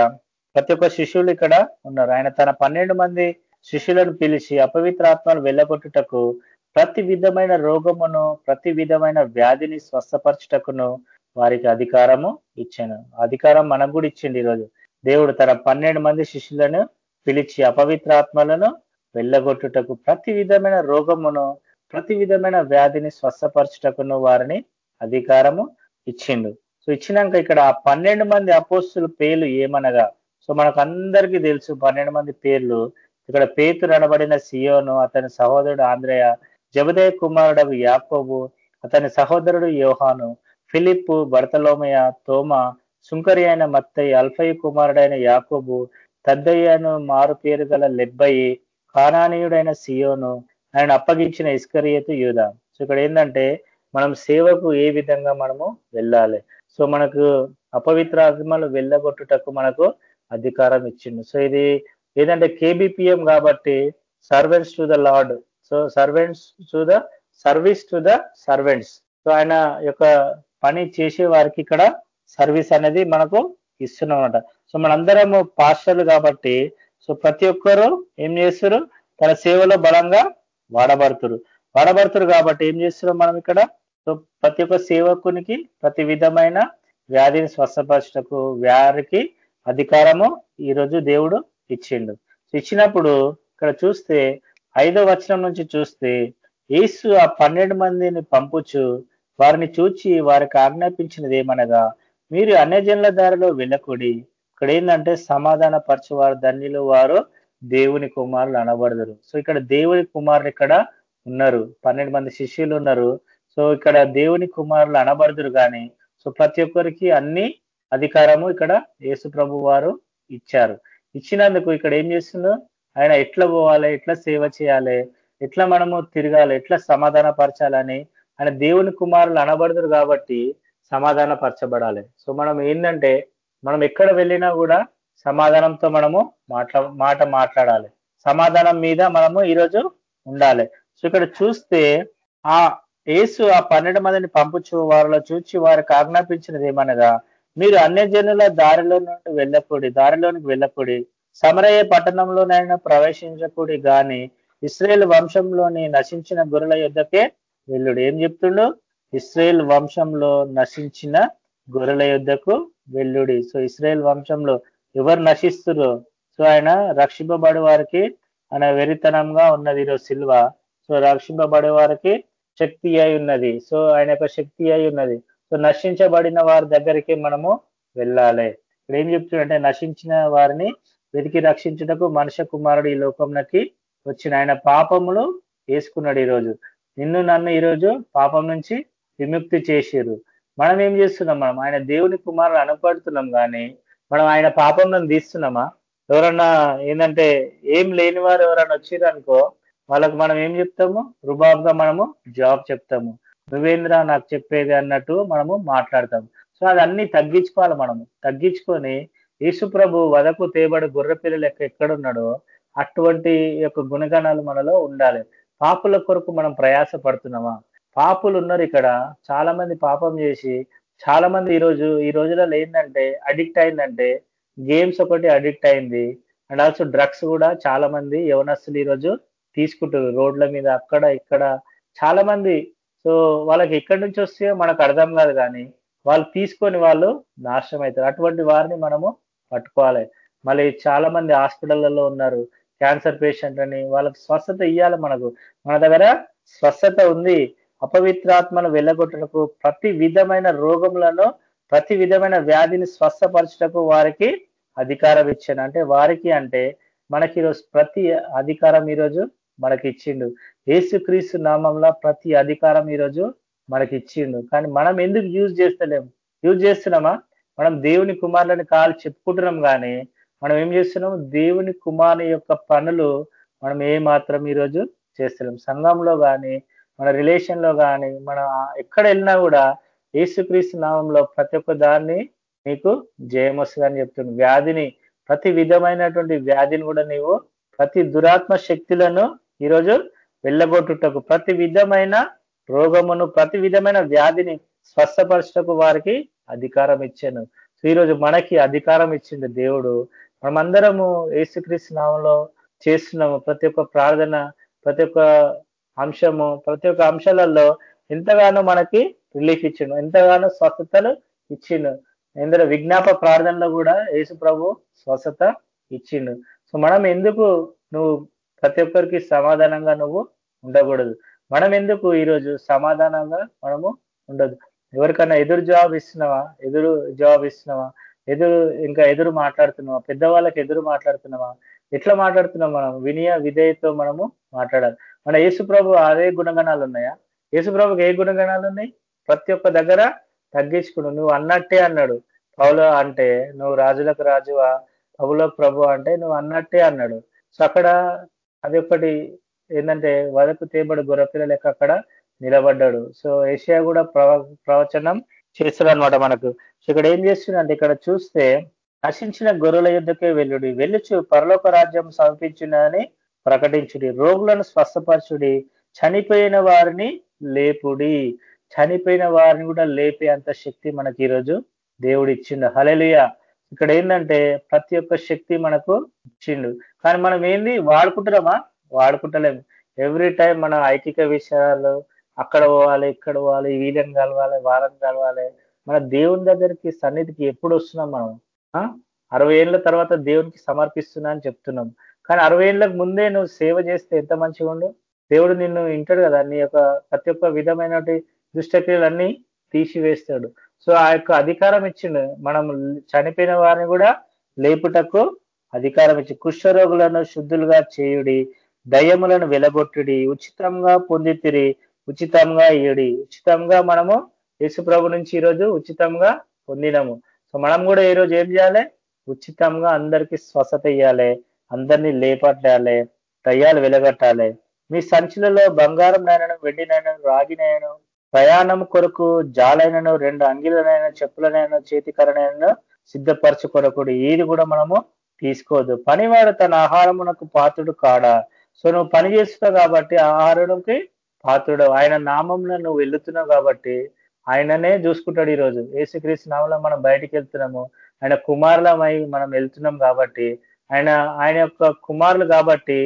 Speaker 4: ప్రతి ఒక్క శిష్యులు ఇక్కడ ఉన్నారు. ఆయన తన పన్నెండు మంది శిష్యులను పిలిచి అపవిత్రాత్మలు వెళ్ళగొట్టుటకు ప్రతి విధమైన రోగమును ప్రతి విధమైన వ్యాధిని స్వస్థపరచుటకును వారికి అధికారము ఇచ్చాను. అధికారం మనకు కూడా ఇచ్చిండు ఈరోజు. దేవుడు తన పన్నెండు మంది శిష్యులను పిలిచి అపవిత్రాత్మలను వెళ్ళగొట్టుటకు ప్రతి విధమైన రోగమును ప్రతి విధమైన వ్యాధిని స్వస్థపరచుటకును వారిని అధికారము ఇచ్చిండు. సో ఇచ్చినాక ఇక్కడ ఆ పన్నెండు మంది అపోస్తుల పేర్లు ఏమనగా సో మనకు అందరికీ తెలుసు పన్నెండు మంది పేర్లు. ఇక్కడ పేతురు అనబడిన సియోను అతని సహోదరుడు ఆంధ్రయ జబదయ కుమారుడు యాకోబు అతని సహోదరుడు యోహాను ఫిలిప్పు బర్తలోమయ తోమ సుంకరి అయిన మత్తయ్య అల్ఫయ్య కుమారుడైన యాకోబు తద్దయ్యను మారు పేరు గల లెబ్బయి కానానీయుడైన సియోను ఆయన అప్పగించిన ఇస్కరియతు యూద. సో ఇక్కడ ఏంటంటే మనం సేవకు ఏ విధంగా మనము వెళ్ళాలి? సో మనకు అపవిత్ర ఆత్మలు వెళ్ళగొట్టుటకు మనకు అధికారం ఇచ్చిండు. సో ఇది ఏదంటే కేబిపిఎం కాబట్టి servants to the lord so servants to the service to the servants so ఆయన యొక్క పని చేసే వారికి ఇక్కడ సర్వీస్ అనేది మనకు ఇస్తున్నాం సో మనందరము పాస్టర్లు కాబట్టి సో ప్రతి ఒక్కరు ఏం చేస్తారు తన సేవలో బలంగా వాడబడుతురు వాడబడుతురు కాబట్టి ఏం చేస్తున్నాం మనం ఇక్కడ? సో ప్రతి ఒక్క సేవకునికి ప్రతి విధమైన వ్యాధిని స్వస్థపరచటకు వారికి అధికారము ఈరోజు దేవుడు ఇచ్చిండు. ఇచ్చినప్పుడు ఇక్కడ చూస్తే ఐదో వచనం నుంచి చూస్తే యేసు ఆ పన్నెండు మందిని పంపుచు వారిని చూచి వారికి ఆజ్ఞాపించినది ఏమనగా మీరు అన్యజనుల దారిలో వెళ్ళకూడి ఇక్కడ ఏంటంటే సమాధాన పరచువారు ధన్యులు వారు దేవుని కుమారులు అనబడదురు. సో ఇక్కడ దేవుని కుమారులు ఇక్కడ ఉన్నారు. పన్నెండు మంది శిష్యులు ఉన్నారు. సో ఇక్కడ దేవుని కుమారులు అనబడదురు కానీ సో ప్రతి ఒక్కరికి అన్ని అధికారము ఇక్కడ యేసు ప్రభు వారు ఇచ్చారు. ఇచ్చినందుకు ఇక్కడ ఏం చేస్తుందో ఆయన ఎట్లా పోవాలి? ఎట్లా సేవ చేయాలి? ఎట్లా మనము తిరగాలి? ఎట్లా సమాధాన పరచాలని ఆయన దేవుని కుమారులు అనబడదురు కాబట్టి సమాధాన పరచబడాలి సో మనం ఏంటంటే మనం ఎక్కడ వెళ్ళినా కూడా సమాధానంతో మనము మాట్లా మాట మాట్లాడాలి. సమాధానం మీద మనము ఈరోజు ఉండాలి. సో ఇక్కడ చూస్తే ఆ యేసు ఆ పన్నెండు మందిని పంపుచు వారిలో చూచి వారికి ఆజ్ఞాపించినది ఏమనగా మీరు అన్యజనుల దారిలో నుండి వెళ్ళకూడి దారిలోనికి వెళ్ళకూడి సమరయ్య పట్టణంలోనైనా ప్రవేశించకూడి గాని ఇస్రాయేల్ వంశంలోని నశించిన గొర్రెల యుద్ధకే వెళ్ళుడు. ఏం చెప్తుండు? ఇస్రాయేల్ వంశంలో నశించిన గొర్రెల యుద్ధకు వెళ్ళుడి. సో ఇస్రాయేల్ వంశంలో ఎవరు నశిస్తురో సో ఆయన రక్షింపబడే వారికి ఆయన వెరితనంగా ఉన్నది ఈరోజు సిల్వ. సో రక్షింపబడే వారికి శక్తి అయి ఉన్నది. సో ఆయన యొక్క శక్తి అయి ఉన్నది. సో నశించబడిన వారి దగ్గరికి మనము వెళ్ళాలి. ఇక్కడ ఏం చెప్తుందంటే నశించిన వారిని వెతికి రక్షించుటకు మనుష్య కుమారుడు ఈ లోకంలోకి వచ్చిన ఆయన పాపములు వేసుకున్నాడు ఈరోజు. నిన్ను నన్ను ఈరోజు పాపం నుంచి విముక్తి చేసిరు మనం ఏం చేస్తున్నాం? మనం ఆయన దేవుని కుమారుడు అనపడుతున్నాం కానీ మనం ఆయన పాపం తీస్తున్నామా? ఎవరన్నా ఏంటంటే ఏం లేని వారు ఎవరన్నా వచ్చిర్రు అనుకో వాళ్ళకు మనం ఏం చెప్తాము? రుబాబ్గా మనము జాబ్ చెప్తాము. నువ్వేంద్ర నాకు చెప్పేది అన్నట్టు మనము మాట్లాడతాము. సో అది అన్ని తగ్గించుకోవాలి మనము. తగ్గించుకొని యేసుప్రభు వదకు తేబడి గొర్రె పిల్లలు ఎక్కడ ఎక్కడున్నాడో అటువంటి యొక్క గుణగణాలు మనలో ఉండాలి. పాపుల కొరకు మనం ప్రయాస పడుతున్నామా పాపులు ఉన్నారు ఇక్కడ. చాలా మంది పాపం చేసి చాలా మంది ఈరోజు ఈ రోజులలో ఏంటంటే అడిక్ట్ అయిందంటే గేమ్స్ ఒకటి అడిక్ట్ అయింది. అండ్ ఆల్సో డ్రగ్స్ కూడా చాలా మంది యవనస్తులు ఈరోజు తీసుకుంటారు రోడ్ల మీద అక్కడ ఇక్కడ. చాలా మంది సో వాళ్ళకి ఎక్కడి నుంచి వస్తే మనకు అర్థం కాదు కానీ వాళ్ళు తీసుకొని వాళ్ళు నాశనం అవుతారు. అటువంటి వారిని మనము పట్టుకోవాలి. మళ్ళీ చాలా మంది హాస్పిటళ్ళలో ఉన్నారు. క్యాన్సర్ పేషెంట్ అని వాళ్ళకి స్వస్థత ఇవ్వాలి మనకు. మన దగ్గర స్వస్థత ఉంది. అపవిత్రాత్మను వెళ్ళగొట్టడానికి ప్రతి విధమైన రోగములను ప్రతి విధమైన వ్యాధిని స్వస్థపరచటకు వారికి అధికారం ఇచ్చాను. అంటే వారికి అంటే మనకి ఈరోజు ప్రతి అధికారం ఈరోజు మనకి ఇచ్చిండు ఏసుక్రీస్తు నామంలో ప్రతి అధికారం ఈరోజు మనకి ఇచ్చిండు కానీ మనం ఎందుకు యూజ్ చేస్తలేము యూజ్ చేస్తున్నామా? మనం దేవుని కుమారులని కాలు చెప్పుకుంటున్నాం కానీ మనం ఏం చేస్తున్నాం? దేవుని కుమారుని యొక్క పనులు మనం ఏ మాత్రం ఈరోజు చేస్తున్నాం సంఘంలో కానీ మన రిలేషన్లో కానీ మన ఎక్కడ వెళ్ళినా కూడా ఏసుక్రీస్తు నామంలో ప్రతి ఒక్క దాన్ని నీకు జయం వస్తుందని చెప్తుంది వ్యాధిని ప్రతి విధమైనటువంటి వ్యాధిని కూడా నీవు ప్రతి దురాత్మ శక్తులను ఈరోజు వెళ్ళగొట్టుటకు ప్రతి విధమైన రోగమును ప్రతి విధమైన వ్యాధిని స్వస్థపరచటకు వారికి అధికారం ఇచ్చాను. సో ఈరోజు మనకి అధికారం ఇచ్చింది దేవుడు. మనమందరము ఏసుక్రీస్తు నామంలో చేస్తున్నాము. ప్రతి ఒక్క ప్రార్థన ప్రతి ఒక్క అంశము ప్రతి ఒక్క అంశాలలో ఎంతగానో మనకి రిలీఫ్ ఇచ్చిండు. ఎంతగానో స్వస్థతలు ఇచ్చిండు. ఎందుకంటే విజ్ఞాప ప్రార్థనలో కూడా యేసు ప్రభు స్వస్థత ఇచ్చిండు. సో మనం ఎందుకు నువ్వు ప్రతి ఒక్కరికి సమాధానంగా నువ్వు ఉండకూడదు. మనం ఎందుకు ఈరోజు సమాధానంగా మనము ఉండదు? ఎవరికైనా ఎదురు జవాబు ఇస్తున్నావా? ఎదురు జవాబు ఇస్తున్నావా? ఎదురు ఇంకా ఎదురు మాట్లాడుతున్నావా? పెద్దవాళ్ళకి ఎదురు మాట్లాడుతున్నావా? ఎట్లా మాట్లాడుతున్నాం మనం? వినయ విధేయతో మనము మాట్లాడాలి. మన యేసుప్రభు అదే గుణగణాలు ఉన్నాయా? యేసుప్రభుకి ఏ గుణగణాలు ఉన్నాయి? ప్రతి ఒక్క దగ్గర తగ్గించుకుడు నువ్వు అన్నట్టే అన్నాడు. పౌలో అంటే నువ్వు రాజులకు రాజువా? ప్రభులకు ప్రభు అంటే నువ్వు అన్నట్టే అన్నాడు. సో అక్కడ అది ఒకటి ఏంటంటే వదకు తేబడి గొర్రెపిల్ల లెక్క అక్కడ నిలబడ్డాడు. సో ఏషియా కూడా ప్రవ ప్రవచనం చేస్తాడు అనమాట మనకు. సో ఇక్కడ ఏం చేస్తుందంటే ఇక్కడ చూస్తే నశించిన గొర్రెల యుద్ధకే వెళ్ళుడి. వెళ్ళుచు పరలోక రాజ్యం సమర్పించునని ప్రకటించుడి. రోగులను స్వస్థపరచుడి. చనిపోయిన వారిని లేపుడి. చనిపోయిన వారిని కూడా లేపే అంత శక్తి మనకి ఈరోజు దేవుడు ఇచ్చిండు హలెలుయ ఇక్కడ ఏంటంటే ప్రతి ఒక్క శక్తి మనకు ఇచ్చిండు. కానీ మనం ఏంది? వాడుకుంటున్నామా? వాడుకుంటలేము. ఎవ్రీ టైం మన ఐకిక విషయాలు అక్కడ పోవాలి ఇక్కడ పోవాలి వీళ్ళని కలవాలి వాళ్ళని కలవాలి. మన దేవుని దగ్గరికి సన్నిధికి ఎప్పుడు వస్తున్నాం మనం? ఆ? అరవై ఏళ్ళ తర్వాత దేవునికి సమర్పిస్తున్నా అని చెప్తున్నాం. కానీ అరవై ఏళ్ళకు ముందే నువ్వు సేవ చేస్తే ఎంత మంచిగా ఉండు? దేవుడు నిన్ను వింటాడు కదా నీ యొక్క ప్రతి ఒక్క విధమైన దుష్టక్రియలన్నీ తీసివేస్తాడు. సో ఆ యొక్క అధికారం ఇచ్చిండు. మనం చనిపోయిన వారిని కూడా లేపుటకు అధికారం ఇచ్చి కుష్ఠరోగులను శుద్ధులుగా చేయుడి దయ్యములను వెలగొట్టుడి ఉచితంగా పొందితిరి ఉచితంగా ఇయుడి ఉచితంగా మనము యేసు ప్రభు నుంచి ఈరోజు ఉచితంగా పొందినము. సో మనం కూడా ఈ రోజు ఏం చేయాలి? ఉచితంగా అందరికి స్వస్థత ఇవ్వాలి అందరినీ లేపట్టాలి. దయ్యాలు వెలగట్టాలి. మీ సంచులలో బంగారం నైనను వెండి నైనను రాగి నైనను ప్రయాణం కొరకు జాలైనను రెండు అంగిలనైనా చెప్పులనైనా చేతికరనైనా సిద్ధపరచు కొరకుడు ఏది కూడా మనము తీసుకోవద్దు పనివాడు తన ఆహారమునకు పాత్రుడు కాడా? సో నువ్వు పని చేస్తున్నావు కాబట్టి ఆహారంకి పాత్రుడు. ఆయన నామంలో నువ్వు వెళ్తున్నావు కాబట్టి ఆయననే చూసుకుంటాడు ఈరోజు. ఏసుక్రీస్తు నామంలో మనం బయటికి వెళ్తున్నాము. ఆయన కుమారులమై మనం వెళ్తున్నాం కాబట్టి ఆయన ఆయన యొక్క కుమారులు కాబట్టి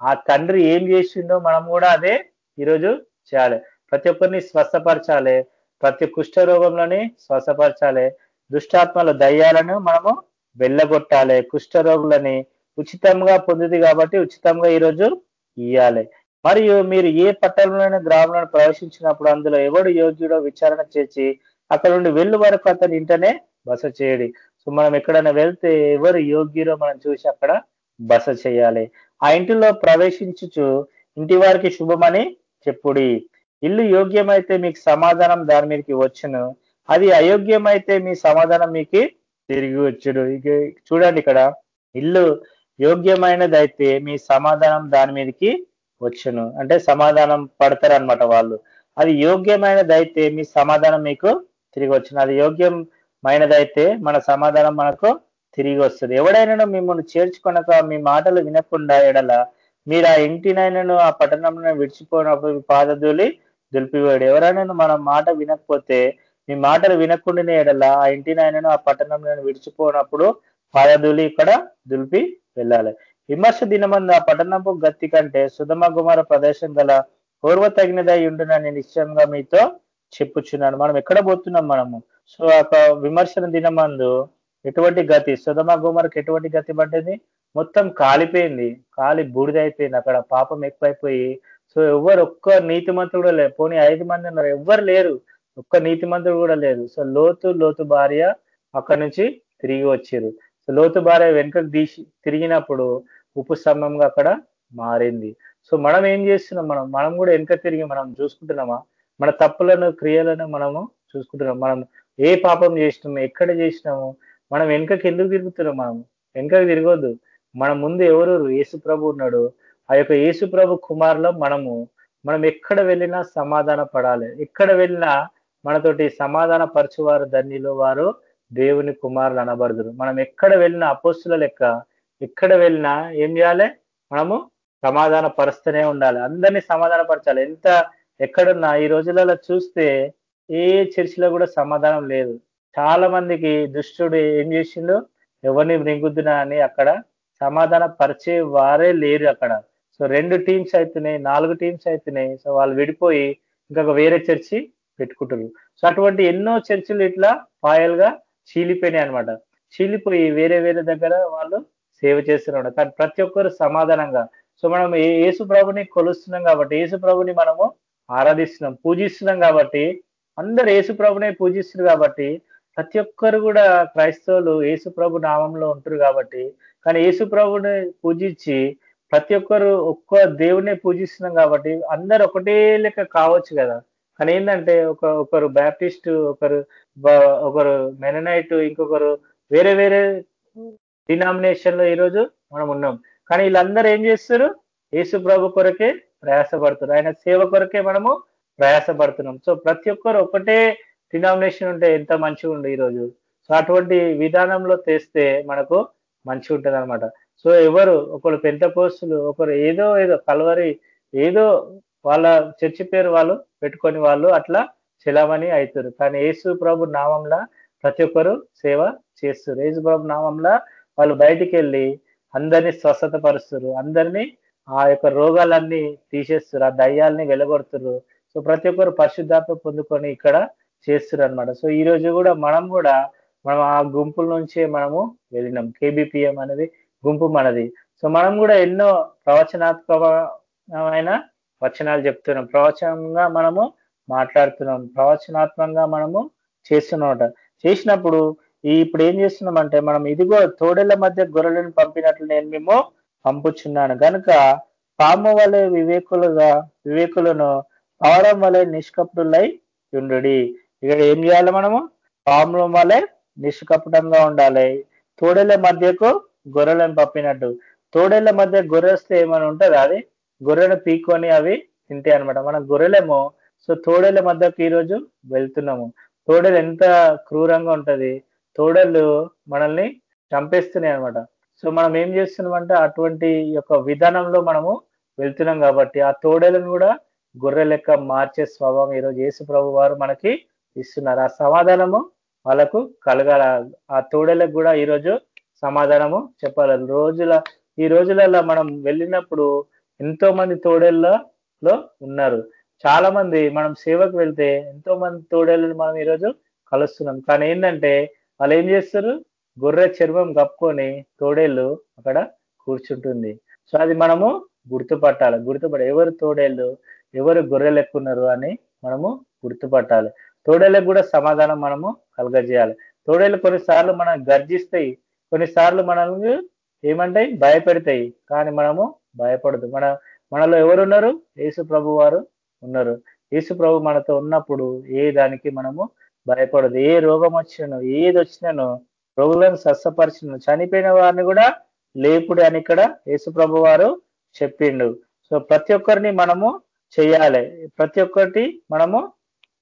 Speaker 4: ఆ తండ్రి ఏం చేసిండో మనం కూడా అదే ఈరోజు చేయాలి. ప్రతి ఒక్కరిని స్వస్థపరచాలి. ప్రతి కుష్ఠ రోగంలోని స్వస్థపరచాలి. దుష్టాత్మల దయ్యాలను మనము వెళ్ళగొట్టాలి. కుష్ఠ రోగులని ఉచితంగా పొందింది కాబట్టి ఉచితంగా ఈరోజు ఇయ్యాలి. మరియు మీరు ఏ పట్టణంలోని గ్రామంలో ప్రవేశించినప్పుడు అందులో ఎవడు యోగ్యుడో విచారణ చేసి అక్కడ నుండి వెళ్ళు వరకు అతని ఇంటనే బస చేయడి. సో మనం ఎక్కడైనా వెళ్తే ఎవరు యోగ్యురో మనం చూసి అక్కడ బస చేయాలి. ఆ ఇంటిలో ప్రవేశించుచు ఇంటి వారికి శుభమని చెప్పుడి. ఇల్లు యోగ్యమైతే మీకు సమాధానం దాని మీదకి వచ్చును. అది అయోగ్యమైతే మీ సమాధానం మీకు తిరిగి వచ్చుడు ఇక చూడండి ఇక్కడ. ఇల్లు యోగ్యమైనది అయితే మీ సమాధానం దాని మీదకి వచ్చును. అంటే సమాధానం పడతారనమాట వాళ్ళు. అది యోగ్యమైనది అయితే మీ సమాధానం మీకు తిరిగి వచ్చును. అది యోగ్యమైనదైతే మన సమాధానం మనకు తిరిగి వస్తుంది. ఎవడైనా మిమ్మల్ని చేర్చుకొనక మీ మాటలు వినకుండా ఎడల మీరు ఆ ఇంటినైనాను ఆ పట్టణంలో విడిచిపోయినప్పుడు పాదధూలి దులిపివాడు ఎవరైనా మన మాట వినకపోతే మీ మాటలు వినకుండానే ఎడల ఆ ఇంటినైనాను ఆ పట్టణంలో విడిచిపోనప్పుడు పాదధూలి ఇక్కడ దులిపి వెళ్ళాలి. విమర్శ దినమందు ఆ పట్టణపు గత్తి కంటే సుధమ కుమార ప్రదేశం గల పూర్వ తగినదై ఉండునని నిశ్చయంగా మీతో చెప్పుచున్నాను. మనం ఎక్కడ పోతున్నాం మనము? సో ఆ విమర్శన దినమందు ఎటువంటి గతి? సుధమ గుమరకు ఎటువంటి గతి పడ్డది? మొత్తం కాలిపోయింది. కాలి బూడిదైపోయింది. అక్కడ పాపం ఎక్కువైపోయి సో ఎవరు ఒక్క నీతిమంతుడు కూడా లేరు. పోనీ ఐదు మంది ఉన్నారు ఎవ్వరు లేరు. ఒక్క నీతిమంతుడు కూడా లేదు సో లోతు లోతు భార్య అక్కడి నుంచి తిరిగి వచ్చారు సో లోతు భార్య వెనుకకు తీసి తిరిగినప్పుడు ఉప్పు స్తంభంగా అక్కడ మారింది. సో మనం ఏం చేస్తున్నాం? మనం మనం కూడా వెనుక తిరిగి మనం చూసుకుంటున్నామా? మన తప్పులను క్రియలను మనము చూసుకుంటున్నాం. మనం ఏ పాపం చేసినాము? ఎక్కడ చేసినాము? మనం వెనుకకి ఎందుకు తిరుగుతున్నాం? మనం వెనుకకి తిరగొద్దు. మన ముందు ఎవరు? యేసు ప్రభు ఉన్నాడు. ఆ యొక్క యేసు ప్రభు కుమారులో మనము మనం ఎక్కడ వెళ్ళినా సమాధాన పడాలి. ఎక్కడ వెళ్ళినా మనతోటి సమాధాన పరచువారు ధన్యులు వారు దేవుని కుమారులు అనబడదురు. మనం ఎక్కడ వెళ్ళినా అపోస్తుల లెక్క ఎక్కడ వెళ్ళినా ఏం చేయాలి? మనము సమాధాన పరుస్తూనే ఉండాలి. అందరినీ సమాధాన పరచాలి. ఎంత ఎక్కడున్నా ఈ రోజులలో చూస్తే ఏ చర్చిలో కూడా సమాధానం లేదు. చాలా మందికి దుష్టుడు ఏం చేసిండు? ఎవరిని మృంగుద్దునా అని అక్కడ సమాధాన పరిచే వారే లేరు అక్కడ. సో రెండు టీమ్స్ అవుతున్నాయి నాలుగు టీమ్స్ అవుతున్నాయి సో వాళ్ళు విడిపోయి ఇంకొక వేరే చర్చి పెట్టుకుంటారు సో అటువంటి ఎన్నో చర్చిలు ఇట్లా పాయల్గా చీలిపోయినాయి అనమాట చీలిపోయి వేరే వేరే దగ్గర వాళ్ళు సేవ చేస్తున్నారు కానీ ప్రతి ఒక్కరు సమాధానంగా సో మనం యేసు ప్రభుని కొలుస్తున్నాం కాబట్టి యేసు ప్రభుని మనము ఆరాధిస్తున్నాం పూజిస్తున్నాం కాబట్టి అందరు యేసు ప్రభునే పూజిస్తున్నారు కాబట్టి ప్రతి ఒక్కరు కూడా క్రైస్తవులు యేసు ప్రభు నామంలో ఉంటారు కాబట్టి కానీ యేసు ప్రభుని పూజించి ప్రతి ఒక్కరు ఒక్క దేవునే పూజిస్తున్నాం కాబట్టి అందరు ఒకటే లెక్క కావచ్చు కదా. కానీ ఏంటంటే ఒక ఒకరు బ్యాప్టిస్ట్ ఒకరు ఒకరు మెననైట్ ఇంకొకరు వేరే వేరే డినామినేషన్లో ఈరోజు మనం ఉన్నాం. కానీ వీళ్ళందరూ ఏం చేస్తారు? యేసు ప్రభు కొరకే ప్రయాసపడుతున్నారు. ఆయన సేవ కొరకే మనము ప్రయాసపడుతున్నాం. సో ప్రతి ఒక్కరు ఒకటే డినామినేషన్ ఉంటే ఎంత మంచిగా ఉండు ఈరోజు సో అటువంటి విధానంలో తెస్తే మనకు మంచిగా ఉంటుంది అనమాట సో ఎవరు ఒకరు పెద్ద పోస్టులు ఒకరు ఏదో ఏదో కలవరి ఏదో వాళ్ళ చర్చి పేరు వాళ్ళు పెట్టుకొని వాళ్ళు అట్లా శిలామణి అవుతారు కానీ యేసు ప్రభు నామంలా ప్రతి ఒక్కరు సేవ చేస్తారు. యేసు ప్రభు నామంలా వాళ్ళు బయటికి వెళ్ళి అందరినీ స్వస్థత పరుస్తారు. అందరినీ ఆ యొక్క రోగాలన్నీ తీసేస్తారు ఆ దయ్యాల్ని వెలగొడుతురు. సో ప్రతి ఒక్కరు పరిశుద్ధాత్మ పొందుకొని ఇక్కడ చేస్తారు అనమాట సో ఈ రోజు కూడా మనం కూడా మనం ఆ గుంపుల నుంచే మనము వెళ్ళినాం. కేబిపిఎం అనేది గుంపు మనది. సో మనం కూడా ఎన్నో ప్రవచనాత్మకమైన వచనాలు చెప్తున్నాం. ప్రవచనంగా మనము మాట్లాడుతున్నాం. ప్రవచనాత్మకంగా మనము చేస్తున్నామట చేసినప్పుడు ఈ ఇప్పుడు ఏం చేస్తున్నామంటే మనం ఇదిగో తోడేళ్ళ మధ్య గొర్రెలను పంపినట్లు నేను మేము పంపుచున్నాను. కనుక పాము వలె వివేకులుగా వివేకులను పావడం వలె నిష్కపుడులై ఉండు ఇక్కడ ఏం చేయాలి మనము? పాముల వలె నిష్కపటంగా ఉండాలి. తోడేళ్ళ మధ్యకు గొర్రెలను పంపినట్టు. తోడేళ్ళ మధ్య గొర్రె వస్తే ఏమైనా ఉంటుంది అది? గొర్రెను పీక్కొని అవి తింటాయి అనమాట మన గొర్రెలేమో సో తోడేళ్ళ మధ్యకు ఈరోజు వెళ్తున్నాము. తోడేలు ఎంత క్రూరంగా ఉంటది. తోడేళ్ళు మనల్ని చంపేస్తున్నాయి అనమాట సో మనం ఏం చేస్తున్నామంటే అటువంటి యొక్క విధానంలో మనము వెళ్తున్నాం కాబట్టి ఆ తోడేలను కూడా గొర్రె లెక్క మార్చే స్వభావం ఈరోజు యేసు ప్రభు వారు మనకి ఇస్తున్నారు. ఆ సమాధానము వాళ్ళకు కలగాల. ఆ తోడేలకు కూడా ఈరోజు సమాధానము చెప్పాలి. రోజుల ఈ రోజులలో మనం వెళ్ళినప్పుడు ఎంతో మంది తోడేళ్ళలో ఉన్నారు. చాలా మంది మనం సేవకు వెళ్తే ఎంతో మంది తోడేళ్ళని మనం ఈరోజు కలుస్తున్నాం. కానీ ఏంటంటే వాళ్ళు ఏం చేస్తారు? గొర్రె చర్మం కప్పుకొని తోడేళ్ళు అక్కడ కూర్చుంటుంది. సో అది మనము గుర్తుపట్టాలి. గుర్తుపడ ఎవరు తోడేళ్ళు ఎవరు గొర్రెలు ఎక్కున్నారు అని మనము గుర్తుపట్టాలి. తోడేళ్ళకు కూడా సమాధానం మనము కలగజేయాలి. తోడేళ్ళు కొన్నిసార్లు మనం గర్జిస్తాయి. కొన్నిసార్లు మనల్ని ఏమంటాయి? భయపెడతాయి. కానీ మనము భయపడదు. మన మనలో ఎవరున్నారు? యేసు ప్రభు వారు ఉన్నారు. యేసు ప్రభు మనతో ఉన్నప్పుడు ఏ దానికి మనము భయపడదు. ఏ రోగం వచ్చినను ఏది వచ్చినను రోగులను స్వస్థపరిచిన చనిపోయిన వారిని కూడా లేపుడు అని ఇక్కడ యేసు ప్రభు వారు చెప్పిండు. సో ప్రతి ఒక్కరిని మనము చేయాలి. ప్రతి ఒక్కటి మనము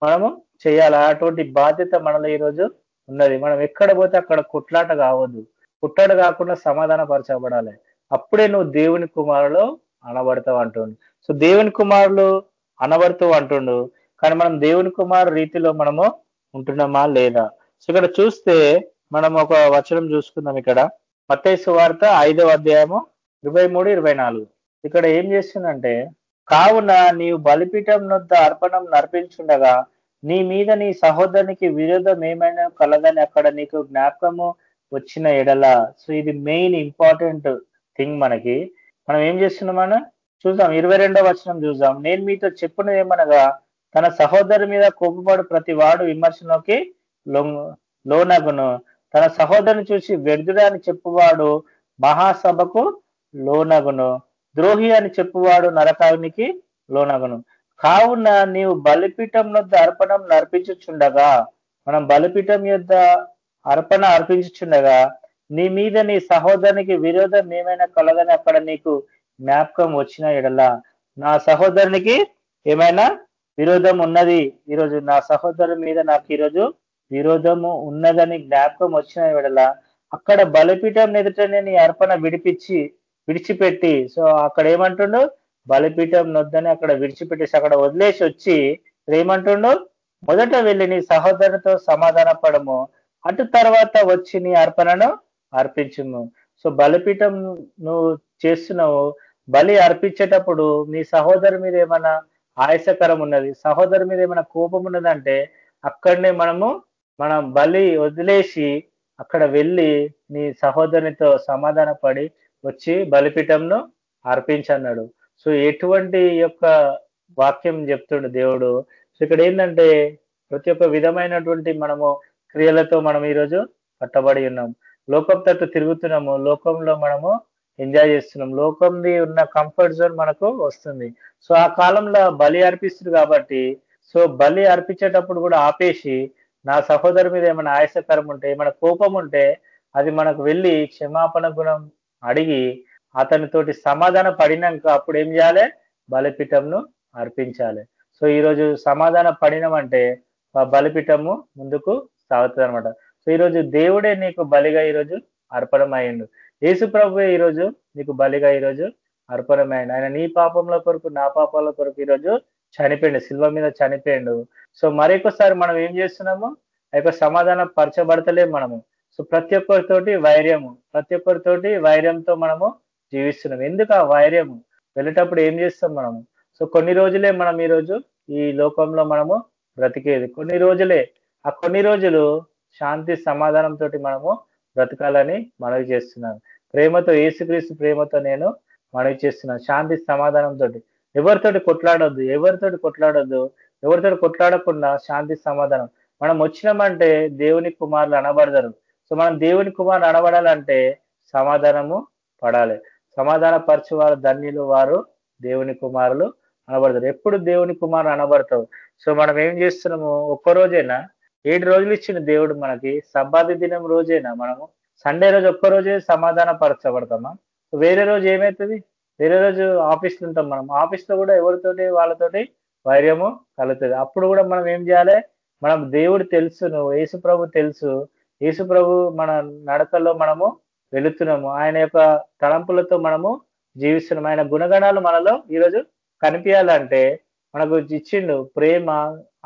Speaker 4: మనము చేయాలి. అటువంటి బాధ్యత మనలో ఈరోజు ఉన్నది. మనం ఎక్కడ పోతే అక్కడ కొట్లాట కావద్దు. కుట్టాడు కాకుండా సమాధాన పరచబడాలి అప్పుడే నువ్వు దేవుని కుమారులు అనబడతావు అంటుండు. సో దేవుని కుమారులు అనబడుతూ అంటుండు. కానీ మనం దేవుని కుమారు రీతిలో మనము ఉంటున్నామా లేదా? సో ఇక్కడ చూస్తే మనం ఒక వచనం చూసుకుందాం ఇక్కడ. మత్తేసు వార్త ఐదవ అధ్యాయము ఇరవై మూడు ఇరవై నాలుగు. ఇక్కడ ఏం చేస్తుందంటే కావున నీవు బలిపీఠం నొద్ద అర్పణం నర్పించుండగా నీ మీద నీ సహోదరునికి విరోధం ఏమైనా కలదని అక్కడ నీకు జ్ఞాపకము వచ్చిన ఎడల. సో ఇది మెయిన్ ఇంపార్టెంట్ థింగ్ మనకి. మనం ఏం చేస్తున్నామన చూద్దాం. ఇరవై రెండో వచనం చూద్దాం. నేను మీతో చెప్పినది ఏమనగా తన సహోదరు మీద కోపపడు ప్రతి వాడు విమర్శలోకి లోనగును. తన సహోదరుని చూసి వ్యర్థుడు అని చెప్పువాడు మహాసభకు లోనగును. ద్రోహి అని చెప్పువాడు నరకానికి లోనగును. కావున నీవు బలిపీఠం యొద్ద అర్పణం నర్పించుచుండగా మనం బలిపీఠం యొద్ అర్పణ అర్పించుచుండగా నీ మీద నీ సహోదరునికి విరోధం ఏమైనా కలగని అక్కడ నీకు జ్ఞాపకం వచ్చిన ఎడల నా సహోదరునికి ఏమైనా విరోధం ఉన్నది? ఈరోజు నా సహోదరు మీద నాకు ఈరోజు విరోధము ఉన్నదని జ్ఞాపకం వచ్చిన ఎడల అక్కడ బలిపీఠం ఎదుటనే నీ అర్పణ విడిపించి విడిచిపెట్టి. సో అక్కడ ఏమంటుండు? బలిపీఠం నొద్దని అక్కడ విడిచిపెట్టేసి అక్కడ వదిలేసి వచ్చి ఏమంటుండు? మొదట వెళ్ళి నీ సహోదరుతో సమాధాన పడము అటు తర్వాత వచ్చి నీ అర్పణను అర్పించుము. సో బలిపీఠం నువ్వు చేస్తున్నావు. బలి అర్పించేటప్పుడు నీ సహోదరు మీద ఏమైనా ఆయాసకరం ఉన్నది? సహోదరు మీద ఏమైనా కోపం ఉన్నదంటే అక్కడనే మనము మనం బలి వదిలేసి అక్కడ వెళ్ళి నీ సహోదరునితో సమాధాన పడి వచ్చి బలిపీఠంను అర్పించన్నాడు. సో ఎటువంటి యొక్క వాక్యం చెప్తుండు దేవుడు. సో ఇక్కడ ఏంటంటే ప్రతి ఒక్క విధమైనటువంటి మనము క్రియలతో మనం ఈరోజు పట్టబడి ఉన్నాం. లోకం తట్టు తిరుగుతున్నాము. లోకంలో మనము ఎంజాయ్ చేస్తున్నాం. లోకంది ఉన్న కంఫర్ట్ జోన్ మనకు వస్తుంది. సో ఆ కాలంలో బలి అర్పిస్తుంది కాబట్టి సో బలి అర్పించేటప్పుడు కూడా ఆపేసి నా సహోదరు మీద ఏమైనా ఆయాసకరం ఉంటే ఏమైనా కోపం ఉంటే అది మనకు వెళ్ళి క్షమాపణ గుణం అడిగి అతనితోటి సమాధాన పడినాక అప్పుడు ఏం చేయాలి? బలిపీఠంను అర్పించాలి. సో ఈరోజు సమాధాన పడినామంటే ఆ బలిపీఠము ముందుకు సాగుతుంది అనమాట సో ఈరోజు దేవుడే నీకు బలిగా ఈరోజు అర్పణమయ్యిండు. యేసు ప్రభు ఈరోజు నీకు బలిగా ఈరోజు అర్పణమైండు ఆయన నీ పాపంలో కొరకు నా పాపాల కొరకు ఈరోజు చనిపోయిండు. శిల్వ మీద చనిపోయిండు. సో మరొకసారి మనం ఏం చేస్తున్నాము? ఆ యొక్క సమాధానం పరచబడతలేము మనము. సో ప్రతి ఒక్కరితోటి వైర్యము ప్రతి ఒక్కరితోటి వైర్యంతో మనము జీవిస్తున్నాం ఎందుకు ఆ వైర్యము? వెళ్ళేటప్పుడు ఏం చేస్తాం మనము? సో కొన్ని రోజులే మనం ఈరోజు ఈ లోకంలో మనము బ్రతికేది. కొన్ని రోజులే ఆ కొన్ని రోజులు శాంతి సమాధానంతో మనము బ్రతకాలని మనవి చేస్తున్నాను. ప్రేమతో ఏసుక్రీస్తు ప్రేమతో నేను మనవి చేస్తున్నాను. శాంతి సమాధానంతో ఎవరితోటి కొట్లాడొద్దు ఎవరితోటి కొట్లాడొద్దు ఎవరితోటి కొట్లాడకుండా శాంతి సమాధానం. మనం వచ్చినామంటే దేవుని కుమారులు అనబడతారు. సో మనం దేవుని కుమారులు అనబడాలంటే సమాధానము పడాలి. సమాధాన పరచువారు ధన్యులు వారు దేవుని కుమారులు అనబడతారు. ఎప్పుడు దేవుని కుమారులు అనబడతావు సో మనం ఏం చేస్తున్నాము? ఒక్కరోజైనా ఏడు రోజులు ఇచ్చిన దేవుడు మనకి సబ్బాది దినం రోజేనా మనము? సండే రోజు ఒక్క రోజే సమాధాన పరచబడతామా వేరే రోజు ఏమవుతుంది వేరే రోజు ఆఫీస్లో ఉంటాం మనం. ఆఫీస్లో కూడా ఎవరితోటి వాళ్ళతోటి వైర్యము కలుగుతుంది. అప్పుడు కూడా మనం ఏం చేయాలి? మనం దేవుడు తెలుసు నువ్వు యేసు ప్రభు తెలుసు. యేసు ప్రభు మన నడకల్లో మనము వెళుతున్నాము. ఆయన యొక్క తలంపులతో మనము జీవిస్తున్నాము. ఆయన గుణగణాలు మనలో ఈరోజు కనిపించాలంటే మనకు ఇచ్చిండు ప్రేమ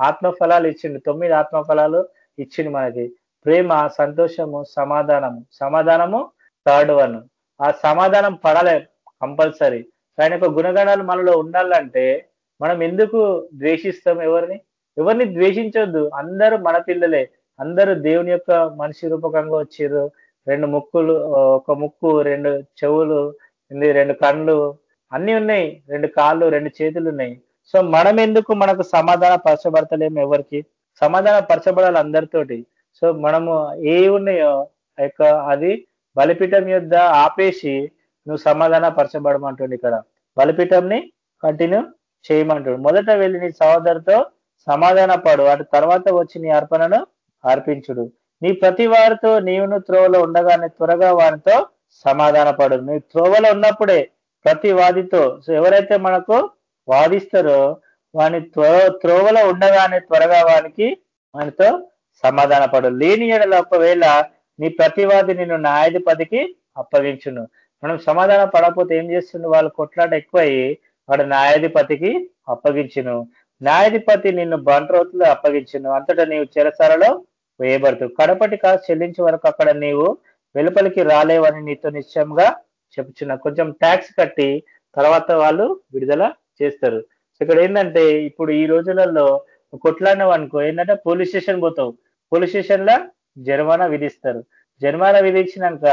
Speaker 4: ఆత్మఫలాలు ఇచ్చిండు. తొమ్మిది ఆత్మఫలాలు ఇచ్చిండు మనకి. ప్రేమ సంతోషము సమాధానము. సమాధానము థర్డ్ వన్. ఆ సమాధానం పడాలి కంపల్సరీ. ఆయన యొక్క గుణగణాలు మనలో ఉండాలంటే మనం ఎందుకు ద్వేషిస్తాం ఎవరిని? ఎవరిని ద్వేషించొద్దు. అందరూ మన పిల్లలే. అందరూ దేవుని యొక్క మనిషి రూపకంగా వచ్చారు రెండు ముక్కులు ఒక ముక్కు రెండు చెవులు రెండు కళ్ళు అన్ని ఉన్నాయి. రెండు కాళ్ళు రెండు చేతులు ఉన్నాయి. సో మనం ఎందుకు మనకు సమాధాన పరచబడతలేము ఎవరికి? సమాధాన పరచబడాలి అందరితోటి. సో మనము ఏ ఉన్నాయో యొక్క అది బలిపీఠం యొద్ద ఆపేసి నువ్వు సమాధాన పరచబడమంటుండు ఇక్కడ. బలిపీఠంని కంటిన్యూ చేయమంటాడు. మొదట వెళ్ళి నీ సహోదరుతో సమాధాన పడు. అటు తర్వాత వచ్చి నీ అర్పణను అర్పించుడు. నీ ప్రతి వారితో నీవును త్రోవలో ఉండగానే త్వరగా వారితో సమాధాన పడు. నీ త్రోవలో ఉన్నప్పుడే ప్రతి వాదితో. సో ఎవరైతే మనకు వాదిస్తారో. వాని త్వర త్రోవలో ఉండగానే త్వరగా వానికి వానితో సమాధాన పడు లేని ఎడల ఒకవేళ నీ ప్రతివాది నిన్ను న్యాయాధిపతికి అప్పగించును. మనం సమాధాన పడకపోతే ఏం చేస్తుండే? వాళ్ళు కొట్లాట ఎక్కువయ్యి వాడు న్యాయాధిపతికి అప్పగించును. న్యాయాధిపతి నిన్ను బంట్రోతులు అప్పగించును. అంతటా నీవు చెరసరలో వేయబడుతు కడపటి కాదు చెల్లించే వరకు అక్కడ నీవు వెలుపలికి రాలేవని నీతో నిశ్చయంగా చెప్పుచున్నా. కొంచెం ట్యాక్స్ కట్టి తర్వాత వాళ్ళు విడుదల చేస్తారు. ఇక్కడ ఏంటంటే ఇప్పుడు ఈ రోజులలో కొట్లాడినవు అనుకో ఏంటంటే పోలీస్ స్టేషన్ పోతావు. పోలీస్ స్టేషన్లో జరిమానా విధిస్తారు. జరిమానా విధించినాక